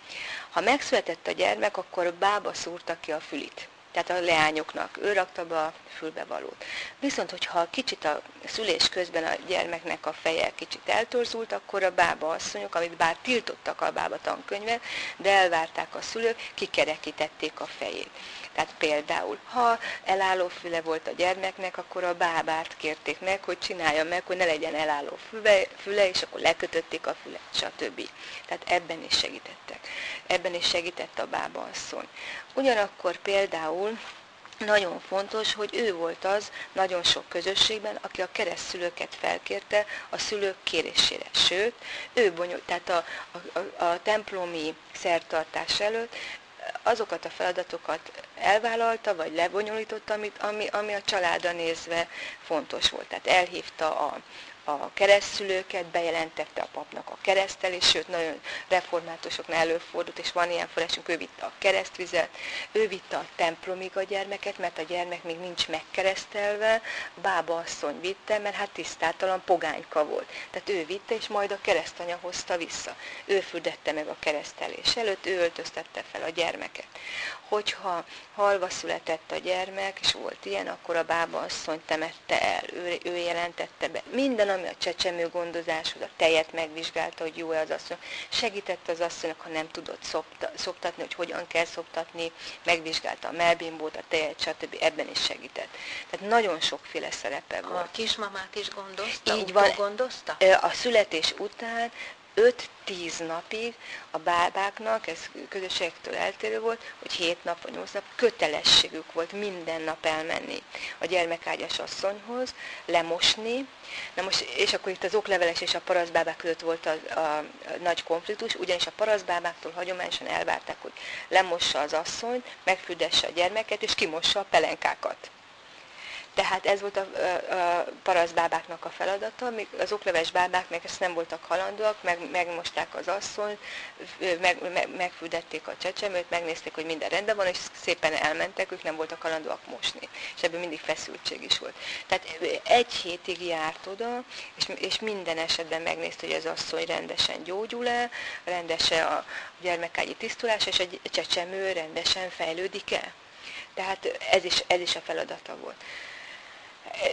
Ha megszületett a gyermek, akkor bába szúrta ki a fülit tehát a leányoknak, ő rakta be a fülbevalót. Viszont, hogyha kicsit a szülés közben a gyermeknek a feje kicsit eltorzult, akkor a bába asszonyok, amit bár tiltottak a bába tankönyvet, de elvárták a szülők, kikerekítették a fejét. Tehát például, ha elálló füle volt a gyermeknek, akkor a bábát kérték meg, hogy csinálja meg, hogy ne legyen elálló füle, füle és akkor lekötötték a fület, stb. Tehát ebben is segítettek. Ebben is segített a bába asszony. Ugyanakkor például nagyon fontos, hogy ő volt az nagyon sok közösségben, aki a keresztszülőket felkérte a szülők kérésére. Sőt, ő bonyol, tehát a, a, a templomi szertartás előtt azokat a feladatokat elvállalta, vagy lebonyolította, amit, ami, ami a családra nézve fontos volt. Tehát elhívta a, a keresztülőket, bejelentette a papnak a keresztelés, sőt, nagyon reformátusoknál előfordult, és van ilyen forrásunk, ő vitte a keresztvizet, ő vitte a templomig a gyermeket, mert a gyermek még nincs megkeresztelve, bába asszony vitte, mert hát tisztátalan pogányka volt. Tehát ő vitte, és majd a keresztanya hozta vissza. Ő fürdette meg a keresztelés előtt, ő öltöztette fel a gyermeket hogyha halva született a gyermek, és volt ilyen, akkor a bába asszony temette el, ő, ő jelentette be. Minden, ami a csecsemő gondozáshoz, a tejet megvizsgálta, hogy jó-e az asszony, segített az asszonynak, ha nem tudott szopta, szoptatni, hogy hogyan kell szoptatni, megvizsgálta a melbimbót, a tejet, stb. Ebben is segített. Tehát nagyon sokféle szerepe volt. A kismamát is gondozta? Így van. gondozta? A születés után 5-10 napig a bábáknak, ez közösségektől eltérő volt, hogy 7 nap vagy 8 nap kötelességük volt minden nap elmenni a gyermekágyas asszonyhoz, lemosni, Na most, és akkor itt az okleveles és a paraszbábák között volt a, a, a nagy konfliktus, ugyanis a paraszbábáktól hagyományosan elvárták, hogy lemossa az asszony, megfürdesse a gyermeket, és kimossa a pelenkákat. Tehát ez volt a, a, a a feladata, míg az okleves bábák meg ezt nem voltak halandóak, meg, megmosták az asszony, meg, meg, megfürdették a csecsemőt, megnézték, hogy minden rendben van, és szépen elmentek, ők nem voltak halandóak mosni. És ebből mindig feszültség is volt. Tehát egy hétig járt oda, és, és minden esetben megnézte, hogy az asszony rendesen gyógyul-e, rendes-e a gyermekágyi tisztulás, és a csecsemő rendesen fejlődik-e. Tehát ez is, ez is a feladata volt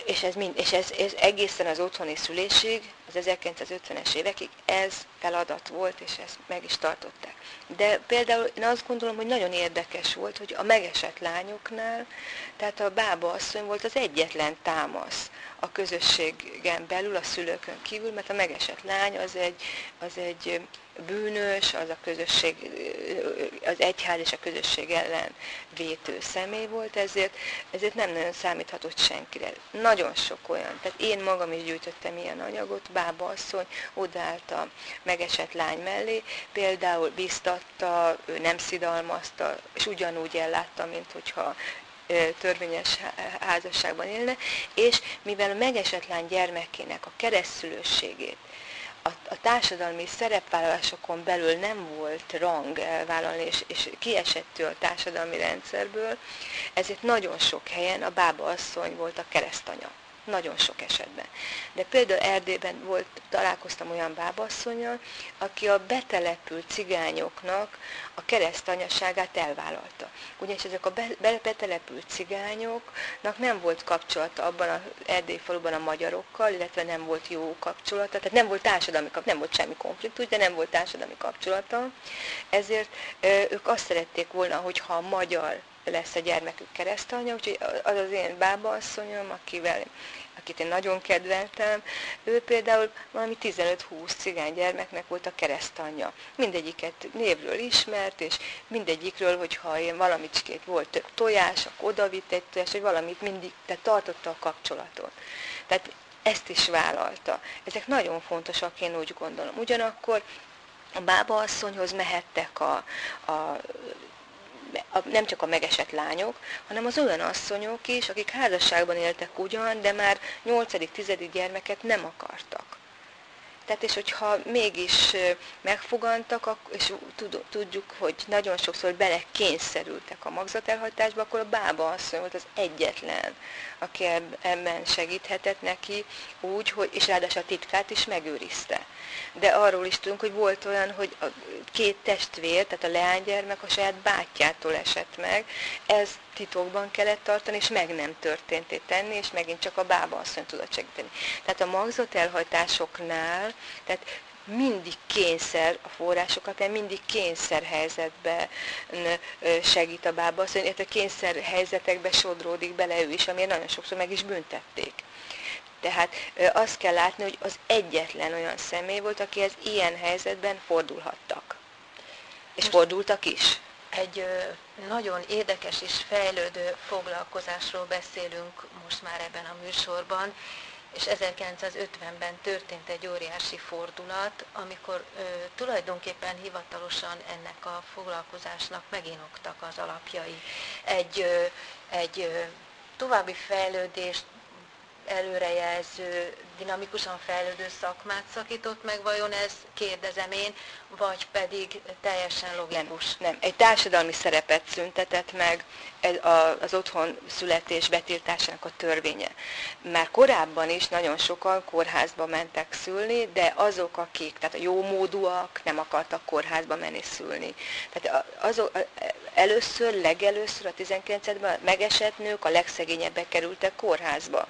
és ez, mind, és ez, ez egészen az otthoni szülésig, az 1950-es évekig ez feladat volt, és ezt meg is tartották. De például én azt gondolom, hogy nagyon érdekes volt, hogy a megesett lányoknál, tehát a bába asszony volt az egyetlen támasz a közösségen belül, a szülőkön kívül, mert a megesett lány az egy, az egy bűnös, az a közösség, az egyház és a közösség ellen vétő személy volt, ezért, ezért nem nagyon számíthatott senkire. Nagyon sok olyan, tehát én magam is gyűjtöttem ilyen anyagot, bába asszony odaállt a megesett lány mellé, például biztatta, ő nem szidalmazta, és ugyanúgy ellátta, mint hogyha törvényes házasságban élne, és mivel a megesett lány gyermekének a keresztülőségét a, a társadalmi szerepvállalásokon belül nem volt rang elvállalni, és, és kiesett a társadalmi rendszerből, ezért nagyon sok helyen a bába asszony volt a keresztanya. Nagyon sok esetben. De például Erdélyben volt, találkoztam olyan bábasszonyal, aki a betelepült cigányoknak a keresztanyaságát elvállalta. Ugyanis ezek a betelepült cigányoknak nem volt kapcsolata abban az Erdély faluban a magyarokkal, illetve nem volt jó kapcsolata, tehát nem volt társadalmi kapcsolata, nem volt semmi konfliktus, de nem volt társadalmi kapcsolata. Ezért ők azt szerették volna, hogyha a magyar lesz a gyermekük keresztanyja, úgyhogy az az én bábaasszonyom, akivel, akit én nagyon kedveltem, ő például valami 15-20 cigány gyermeknek volt a keresztanyja. Mindegyiket névről ismert, és mindegyikről, hogyha én valamicskét volt több tojás, akkor odavitt egy tojás, vagy valamit mindig, tehát tartotta a kapcsolatot. Tehát ezt is vállalta. Ezek nagyon fontosak, én úgy gondolom. Ugyanakkor a bábaasszonyhoz mehettek a, a nem csak a megesett lányok, hanem az olyan asszonyok is, akik házasságban éltek ugyan, de már 8.-10. gyermeket nem akartak. Tehát és hogyha mégis megfogantak, és tudjuk, hogy nagyon sokszor bele kényszerültek a magzatelhajtásba, akkor a bába asszony volt az egyetlen, aki ebben segíthetett neki úgy, hogy, és ráadásul a titkát is megőrizte. De arról is tudunk, hogy volt olyan, hogy a két testvér, tehát a leánygyermek a saját bátyjától esett meg, ez titokban kellett tartani, és meg nem történt tenni, és megint csak a bába asszony tudott segíteni. Tehát a magzat elhajtásoknál, tehát mindig kényszer a forrásokat, mert mindig kényszer helyzetbe segít a bába asszony, illetve kényszer helyzetekbe sodródik bele ő is, amiért nagyon sokszor meg is büntették. Tehát azt kell látni, hogy az egyetlen olyan személy volt, akihez ilyen helyzetben fordulhattak. És fordultak is. Egy nagyon érdekes és fejlődő foglalkozásról beszélünk most már ebben a műsorban, és 1950-ben történt egy óriási fordulat, amikor ö, tulajdonképpen hivatalosan ennek a foglalkozásnak meginoktak az alapjai. Egy, ö, egy ö, további fejlődést előrejelző, dinamikusan fejlődő szakmát szakított meg, vajon ez, kérdezem én, vagy pedig teljesen logikus? Nem, nem. egy társadalmi szerepet szüntetett meg az otthon születés betiltásának a törvénye. Már korábban is nagyon sokan kórházba mentek szülni, de azok, akik, tehát a jómódúak nem akartak kórházba menni szülni. Tehát azok, először, legelőször a 19-ben megesett nők a legszegényebbek kerültek kórházba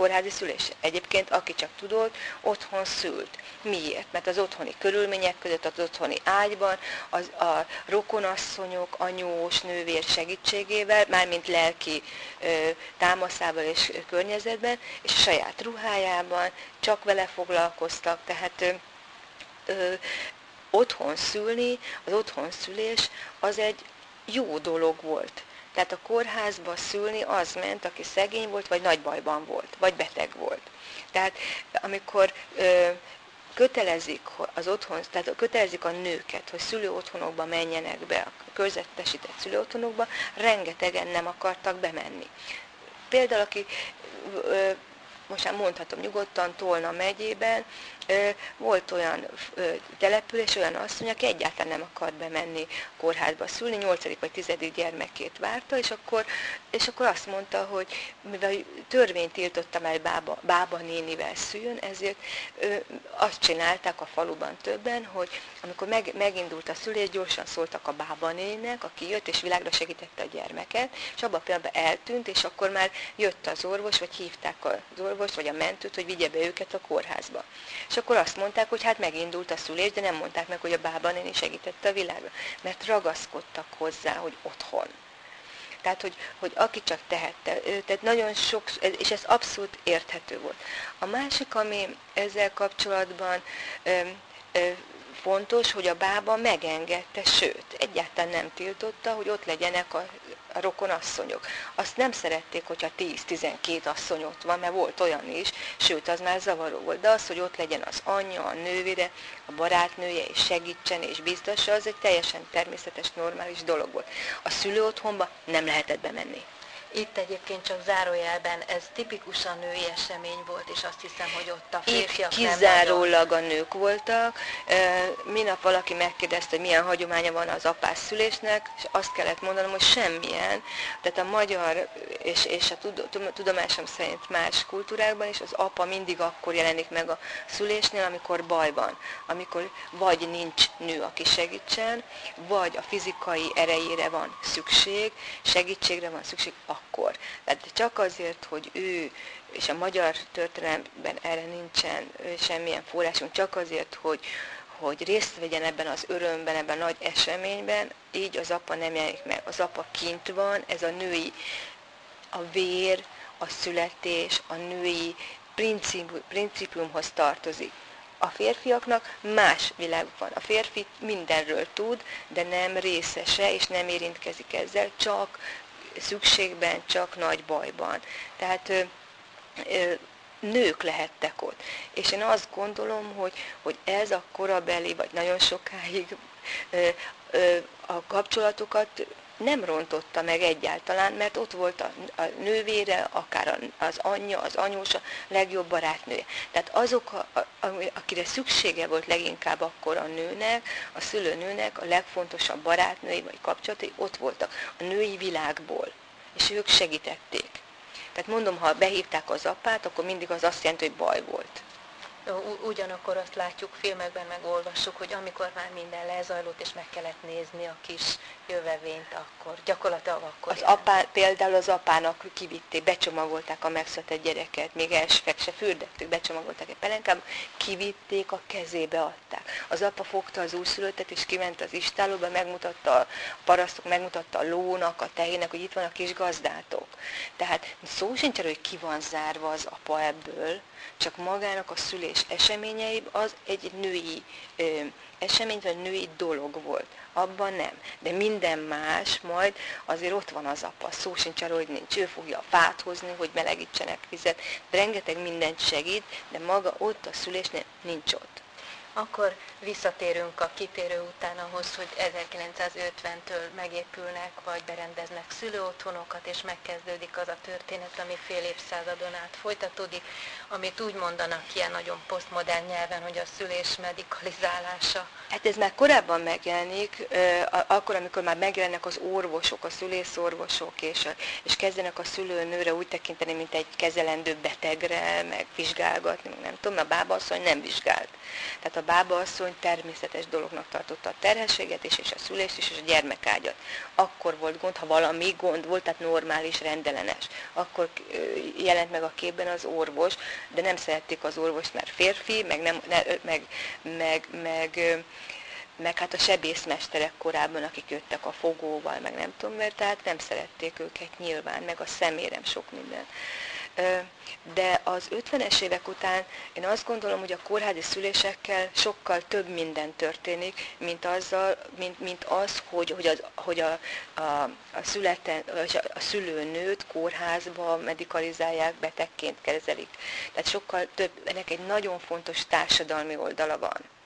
kórházi szülés. Egyébként, aki csak tudott, otthon szült. Miért? Mert az otthoni körülmények között, az otthoni ágyban, az, a rokonasszonyok, anyós, nővér segítségével, mármint lelki ö, támaszával és környezetben, és a saját ruhájában csak vele foglalkoztak, tehát ö, ö, otthon szülni, az otthon szülés az egy jó dolog volt. Tehát a kórházba szülni az ment, aki szegény volt, vagy nagy bajban volt, vagy beteg volt. Tehát amikor ö, kötelezik az otthon, tehát kötelezik a nőket, hogy szülő otthonokba menjenek be, a körzetesített szülő otthonokba, rengetegen nem akartak bemenni. Például, aki ö, most már mondhatom nyugodtan, Tolna megyében volt olyan település, olyan asszony, aki egyáltalán nem akart bemenni kórházba szülni, 8. vagy 10. gyermekét várta, és akkor, és akkor azt mondta, hogy mivel törvényt tiltottam el bába, bába nénivel szüljön, ezért azt csinálták a faluban többen, hogy amikor meg, megindult a szülés, gyorsan szóltak a bába néninek, aki jött és világra segítette a gyermeket, és abban a pillanatban eltűnt, és akkor már jött az orvos, vagy hívták az orvost, vagy a mentőt, hogy vigye be őket a kórházba. És akkor azt mondták, hogy hát megindult a szülés, de nem mondták meg, hogy a bába néni segítette a világra, mert ragaszkodtak hozzá, hogy otthon. Tehát, hogy, hogy aki csak tehette, tehát nagyon sok, és ez abszolút érthető volt. A másik, ami ezzel kapcsolatban ö, ö, fontos, hogy a bába megengedte, sőt, egyáltalán nem tiltotta, hogy ott legyenek a rokonasszonyok. Azt nem szerették, hogyha 10-12 asszony ott van, mert volt olyan is, sőt, az már zavaró volt. De az, hogy ott legyen az anyja, a nővére, a barátnője, és segítsen, és biztossa, az egy teljesen természetes, normális dolog volt. A szülő otthonba nem lehetett bemenni. Itt egyébként csak zárójelben ez tipikusan női esemény volt, és azt hiszem, hogy ott a férfiak Itt kizárólag a nők voltak. Minap valaki megkérdezte, hogy milyen hagyománya van az apás szülésnek, és azt kellett mondanom, hogy semmilyen. Tehát a magyar és, és a tudomásom szerint más kultúrákban is az apa mindig akkor jelenik meg a szülésnél, amikor baj van. Amikor vagy nincs nő, aki segítsen, vagy a fizikai erejére van szükség, segítségre van szükség, akkor. Tehát csak azért, hogy ő, és a magyar történelemben erre nincsen semmilyen forrásunk, csak azért, hogy, hogy részt vegyen ebben az örömben, ebben a nagy eseményben, így az apa nem jelenik meg. Az apa kint van, ez a női, a vér, a születés, a női principiumhoz tartozik. A férfiaknak más világ van. A férfi mindenről tud, de nem részese, és nem érintkezik ezzel, csak szükségben, csak nagy bajban. Tehát nők lehettek ott. És én azt gondolom, hogy, hogy ez a korabeli, vagy nagyon sokáig a kapcsolatokat nem rontotta meg egyáltalán, mert ott volt a, a nővére, akár az anyja, az anyósa, legjobb barátnője. Tehát azok, a, a, akire szüksége volt leginkább akkor a nőnek, a szülőnőnek, a legfontosabb barátnői vagy kapcsolatai ott voltak, a női világból, és ők segítették. Tehát mondom, ha behívták az apát, akkor mindig az azt jelenti, hogy baj volt ugyanakkor azt látjuk filmekben, meg olvassuk, hogy amikor már minden lezajlott, és meg kellett nézni a kis jövevényt, akkor gyakorlatilag akkor... Az apá, például az apának kivitték, becsomagolták a megszületett gyereket, még elsfek se fürdettük, becsomagolták egy pelenkába, kivitték, a kezébe adták. Az apa fogta az újszülöttet, és kiment az istálóba, megmutatta a parasztok, megmutatta a lónak, a tehének, hogy itt van a kis gazdátok. Tehát szó sincs hogy ki van zárva az apa ebből, csak magának a szülés eseményei az egy női ö, esemény, vagy női dolog volt. Abban nem. De minden más majd azért ott van az apa. Szó sincs arról, hogy nincs. Ő fogja a fát hozni, hogy melegítsenek vizet. Rengeteg mindent segít, de maga ott a szülésnél nincs ott. Akkor visszatérünk a kitérő után ahhoz, hogy 1950-től megépülnek vagy berendeznek szülőotthonokat, és megkezdődik az a történet, ami fél évszázadon át folytatódik, amit úgy mondanak ilyen nagyon posztmodern nyelven, hogy a szülés medikalizálása. Hát ez már korábban megjelenik, akkor, amikor már megjelennek az orvosok, a szülészorvosok, és, és kezdenek a szülőnőre úgy tekinteni, mint egy kezelendő betegre, meg vizsgálgatni, nem tudom, a bábasszony nem vizsgált. Tehát a bábaasszony természetes dolognak tartotta a terhességet is, és a szülést is, és a gyermekágyat. Akkor volt gond, ha valami gond volt, tehát normális, rendellenes. Akkor jelent meg a képben az orvos, de nem szerették az orvost, mert férfi, meg, nem, ne, meg, meg, meg meg hát a sebészmesterek korábban, akik jöttek a fogóval, meg nem tudom mert, tehát nem szerették őket nyilván, meg a szemérem sok minden de az 50-es évek után én azt gondolom, hogy a kórházi szülésekkel sokkal több minden történik, mint, azzal, mint, mint az, hogy, hogy, az, hogy a, a, a, születen, a szülőnőt kórházba medikalizálják, betegként kezelik. Tehát sokkal több, ennek egy nagyon fontos társadalmi oldala van.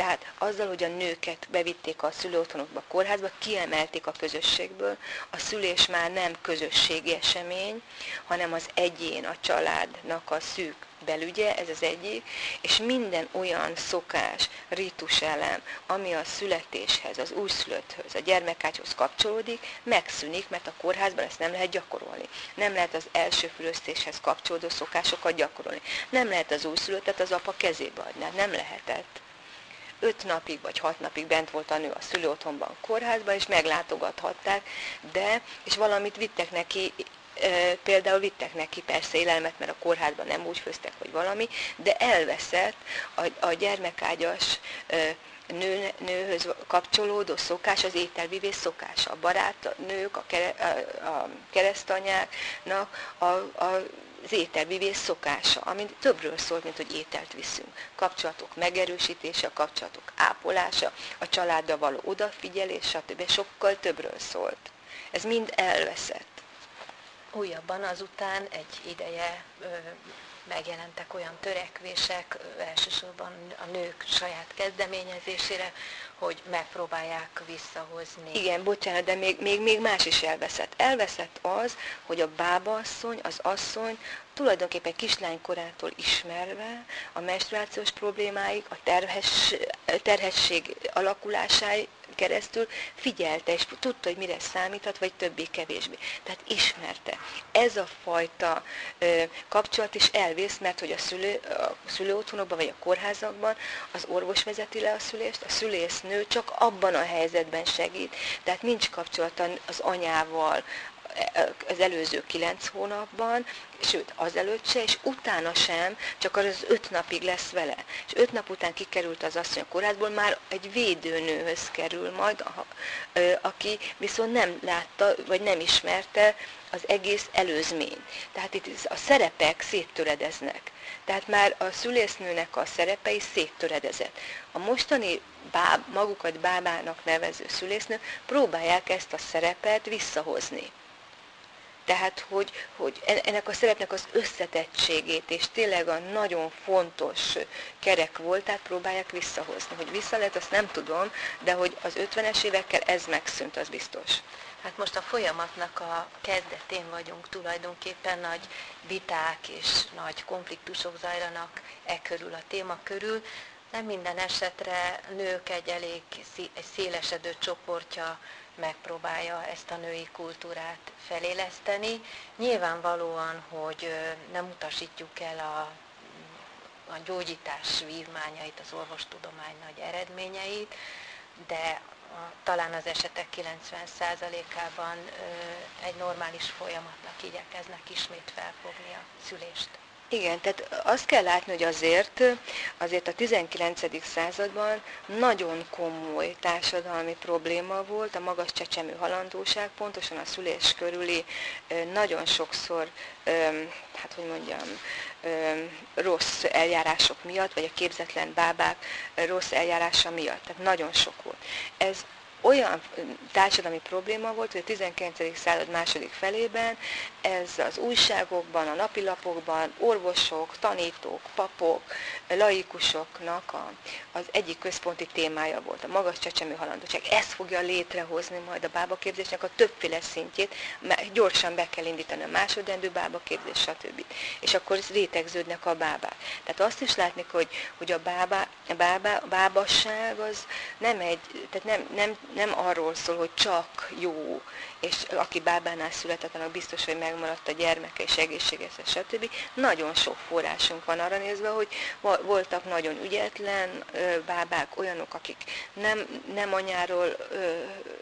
Tehát azzal, hogy a nőket bevitték a szülőotthonokba, a kórházba, kiemelték a közösségből. A szülés már nem közösségi esemény, hanem az egyén, a családnak a szűk belügye, ez az egyik, és minden olyan szokás, elem, ami a születéshez, az újszülötthöz, a gyermekácshoz kapcsolódik, megszűnik, mert a kórházban ezt nem lehet gyakorolni. Nem lehet az első fülöztéshez kapcsolódó szokásokat gyakorolni. Nem lehet az újszülöttet az apa kezébe adni, hát nem lehetett öt napig vagy hat napig bent volt a nő a szülőotthonban, kórházban, és meglátogathatták, de, és valamit vittek neki, például vittek neki persze élelmet, mert a kórházban nem úgy főztek, hogy valami, de elveszett a, a gyermekágyas nő, nőhöz kapcsolódó szokás, az ételvivés szokása. A barátnők, a, kere, a, a keresztanyáknak a, a az ételvivés szokása, ami többről szólt, mint hogy ételt viszünk. Kapcsolatok megerősítése, a kapcsolatok ápolása, a családdal való odafigyelés, stb. sokkal többről szólt. Ez mind elveszett. Újabban azután egy ideje megjelentek olyan törekvések, elsősorban a nők saját kezdeményezésére, hogy megpróbálják visszahozni. Igen, bocsánat, de még, még, még más is elveszett. Elveszett az, hogy a bábaasszony, az asszony tulajdonképpen kislánykorától ismerve a menstruációs problémáig, a terhes, terhesség alakulásáig, keresztül figyelte, és tudta, hogy mire számíthat, vagy többé-kevésbé. Tehát ismerte. Ez a fajta ö, kapcsolat is elvész, mert hogy a, szülő, a szülőotthonokban, vagy a kórházakban az orvos vezeti le a szülést, a szülésznő csak abban a helyzetben segít. Tehát nincs kapcsolata az anyával, az előző kilenc hónapban, sőt, azelőtt se, és utána sem, csak az öt napig lesz vele. És öt nap után kikerült az asszony a kórházból, már egy védőnőhöz kerül majd, aki viszont nem látta, vagy nem ismerte az egész előzmény. Tehát itt a szerepek széttöredeznek. Tehát már a szülésznőnek a szerepei széttöredezett. A mostani báb, magukat bábának nevező szülésznő próbálják ezt a szerepet visszahozni. Tehát, hogy, hogy ennek a szerepnek az összetettségét, és tényleg a nagyon fontos kerek voltát próbálják visszahozni. Hogy vissza lehet, azt nem tudom, de hogy az 50-es évekkel ez megszűnt, az biztos. Hát most a folyamatnak a kezdetén vagyunk, tulajdonképpen nagy viták és nagy konfliktusok zajlanak e körül, a téma körül. Nem minden esetre nők egy elég egy szélesedő csoportja megpróbálja ezt a női kultúrát feléleszteni. Nyilvánvalóan, hogy nem utasítjuk el a, a gyógyítás vívmányait, az orvostudomány nagy eredményeit, de a, talán az esetek 90%-ában egy normális folyamatnak igyekeznek ismét felfogni a szülést. Igen, tehát azt kell látni, hogy azért, azért a 19. században nagyon komoly társadalmi probléma volt, a magas csecsemő halandóság, pontosan a szülés körüli nagyon sokszor, hát hogy mondjam, rossz eljárások miatt, vagy a képzetlen bábák rossz eljárása miatt. Tehát nagyon sok volt. Ez olyan társadalmi probléma volt, hogy a 19. század második felében ez az újságokban, a napilapokban orvosok, tanítók, papok, laikusoknak a, az egyik központi témája volt, a magas csecsemő halandóság. Ez fogja létrehozni majd a bábaképzésnek a többféle szintjét, mert gyorsan be kell indítani a másodrendű bábaképzés, stb. És akkor rétegződnek a bábák. Tehát azt is látni, hogy, hogy a, bábá, a, bábá, a bábasság az nem egy, tehát nem, nem nem arról szól, hogy csak jó, és aki bábánál született, annak biztos, hogy megmaradt a gyermeke, és egészséges, stb. Nagyon sok forrásunk van arra nézve, hogy voltak nagyon ügyetlen bábák, olyanok, akik nem, nem anyáról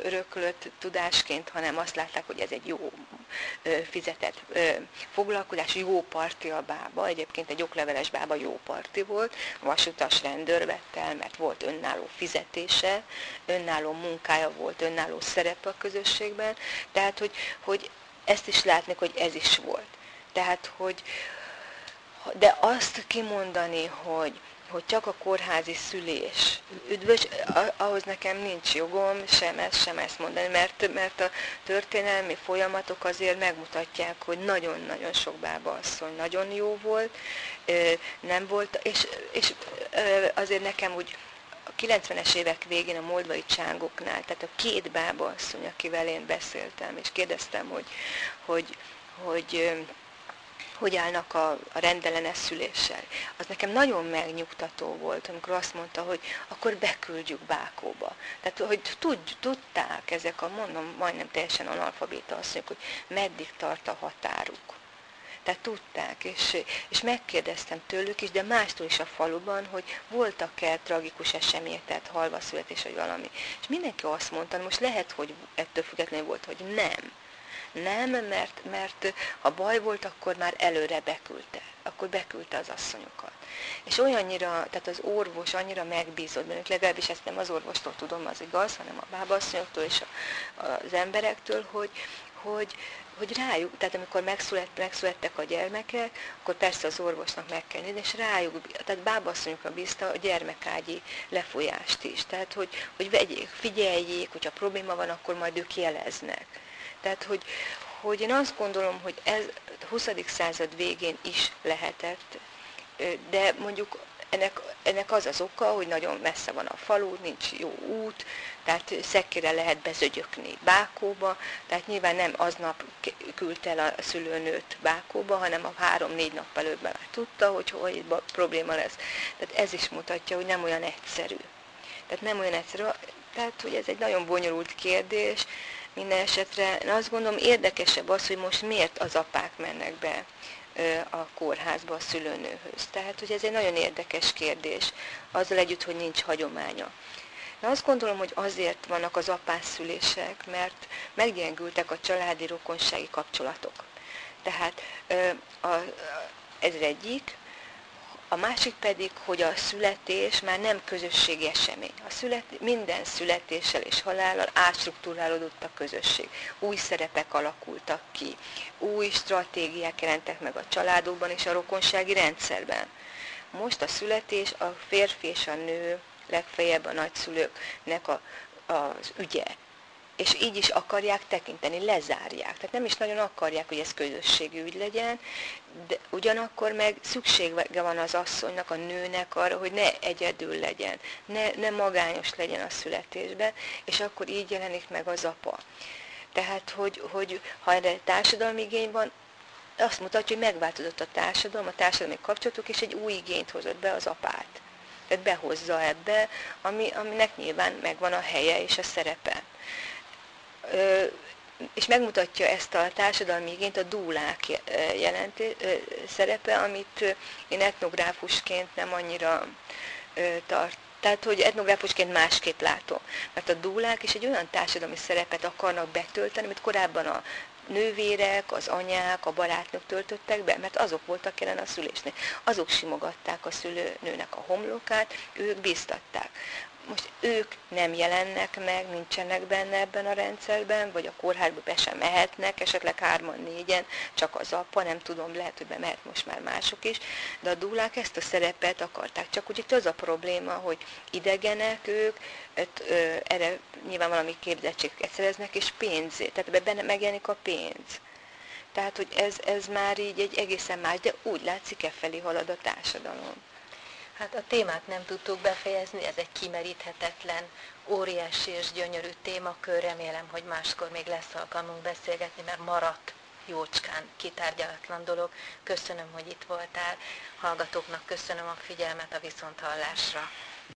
öröklött tudásként, hanem azt látták, hogy ez egy jó fizetett foglalkozás, jó parti a bába, egyébként egy okleveles bába jó parti volt, vasutas rendőr vett el, mert volt önálló fizetése, önálló munkája volt, önálló szerepe a közösségben, tehát, hogy, hogy ezt is látni, hogy ez is volt. Tehát, hogy de azt kimondani, hogy, hogy csak a kórházi szülés üdvös, ahhoz nekem nincs jogom sem ezt, sem ezt mondani, mert, mert a történelmi folyamatok azért megmutatják, hogy nagyon-nagyon sok bába asszony nagyon jó volt, nem volt, és, és azért nekem úgy a 90-es évek végén a moldvai csángoknál, tehát a két bába asszony, akivel én beszéltem, és kérdeztem, hogy, hogy, hogy hogy állnak a, a rendellenes szüléssel. Az nekem nagyon megnyugtató volt, amikor azt mondta, hogy akkor beküldjük Bákóba. Tehát, hogy tud, tudták ezek a, mondom, majdnem teljesen analfabéta asszonyok, hogy meddig tart a határuk. Tehát tudták, és, és megkérdeztem tőlük is, de mástól is a faluban, hogy voltak-e tragikus események, tehát halva születés, vagy valami. És mindenki azt mondta, most lehet, hogy ettől függetlenül volt, hogy nem nem, mert, mert ha baj volt, akkor már előre beküldte. Akkor beküldte az asszonyokat. És olyannyira, tehát az orvos annyira megbízott bennük, legalábbis ezt nem az orvostól tudom, az igaz, hanem a bábasszonyoktól és a, az emberektől, hogy, hogy, hogy rájuk, tehát amikor megszület, megszülettek a gyermekek, akkor persze az orvosnak meg kell nézni, és rájuk, tehát bábasszonyokra bízta a gyermekágyi lefolyást is. Tehát, hogy, hogy vegyék, figyeljék, hogyha probléma van, akkor majd ők jeleznek. Tehát, hogy, hogy én azt gondolom, hogy ez 20. század végén is lehetett, de mondjuk ennek, ennek az az oka, hogy nagyon messze van a falu, nincs jó út, tehát szekkére lehet bezögyökni Bákóba, tehát nyilván nem aznap küldte el a szülőnőt Bákóba, hanem a három-négy nap előbb már tudta, hogy hogy probléma lesz. Tehát ez is mutatja, hogy nem olyan egyszerű. Tehát nem olyan egyszerű, tehát hogy ez egy nagyon bonyolult kérdés, minden esetre én azt gondolom érdekesebb az, hogy most miért az apák mennek be a kórházba a szülőnőhöz. Tehát, hogy ez egy nagyon érdekes kérdés, azzal együtt, hogy nincs hagyománya. De azt gondolom, hogy azért vannak az apászszülések, mert meggyengültek a családi rokonsági kapcsolatok. Tehát ez egyik, a másik pedig, hogy a születés már nem közösségi esemény. A szület, minden születéssel és halállal átstruktúrálódott a közösség. Új szerepek alakultak ki, új stratégiák jelentek meg a családokban és a rokonsági rendszerben. Most a születés a férfi és a nő, legfeljebb a nagyszülőknek a, az ügye és így is akarják tekinteni, lezárják. Tehát nem is nagyon akarják, hogy ez közösségi ügy legyen, de ugyanakkor meg szüksége van az asszonynak, a nőnek arra, hogy ne egyedül legyen, ne, ne magányos legyen a születésben, és akkor így jelenik meg az apa. Tehát, hogy, hogy ha erre társadalmi igény van, azt mutatja, hogy megváltozott a társadalom, a társadalmi kapcsolatok, és egy új igényt hozott be az apát. Tehát behozza ebbe, ami, aminek nyilván megvan a helye és a szerepe és megmutatja ezt a társadalmi igényt a dúlák jelenti, szerepe, amit én etnográfusként nem annyira tart. Tehát, hogy etnográfusként másképp látom. Mert a dúlák is egy olyan társadalmi szerepet akarnak betölteni, amit korábban a nővérek, az anyák, a barátnők töltöttek be, mert azok voltak jelen a szülésnél. Azok simogatták a szülőnőnek a homlokát, ők bíztatták most ők nem jelennek meg, nincsenek benne ebben a rendszerben, vagy a kórházba be sem mehetnek, esetleg hárman, négyen, csak az apa, nem tudom, lehet, hogy bemehet most már mások is, de a dúlák ezt a szerepet akarták. Csak úgy itt az a probléma, hogy idegenek ők, öt, ö, erre nyilván valami képzettséget szereznek, és pénzét, tehát benne megjelenik a pénz. Tehát, hogy ez, ez már így egy egészen más, de úgy látszik, e felé halad a társadalom. Hát a témát nem tudtuk befejezni, ez egy kimeríthetetlen, óriási és gyönyörű témakör. Remélem, hogy máskor még lesz alkalmunk beszélgetni, mert maradt jócskán kitárgyalatlan dolog. Köszönöm, hogy itt voltál. Hallgatóknak köszönöm a figyelmet a viszonthallásra.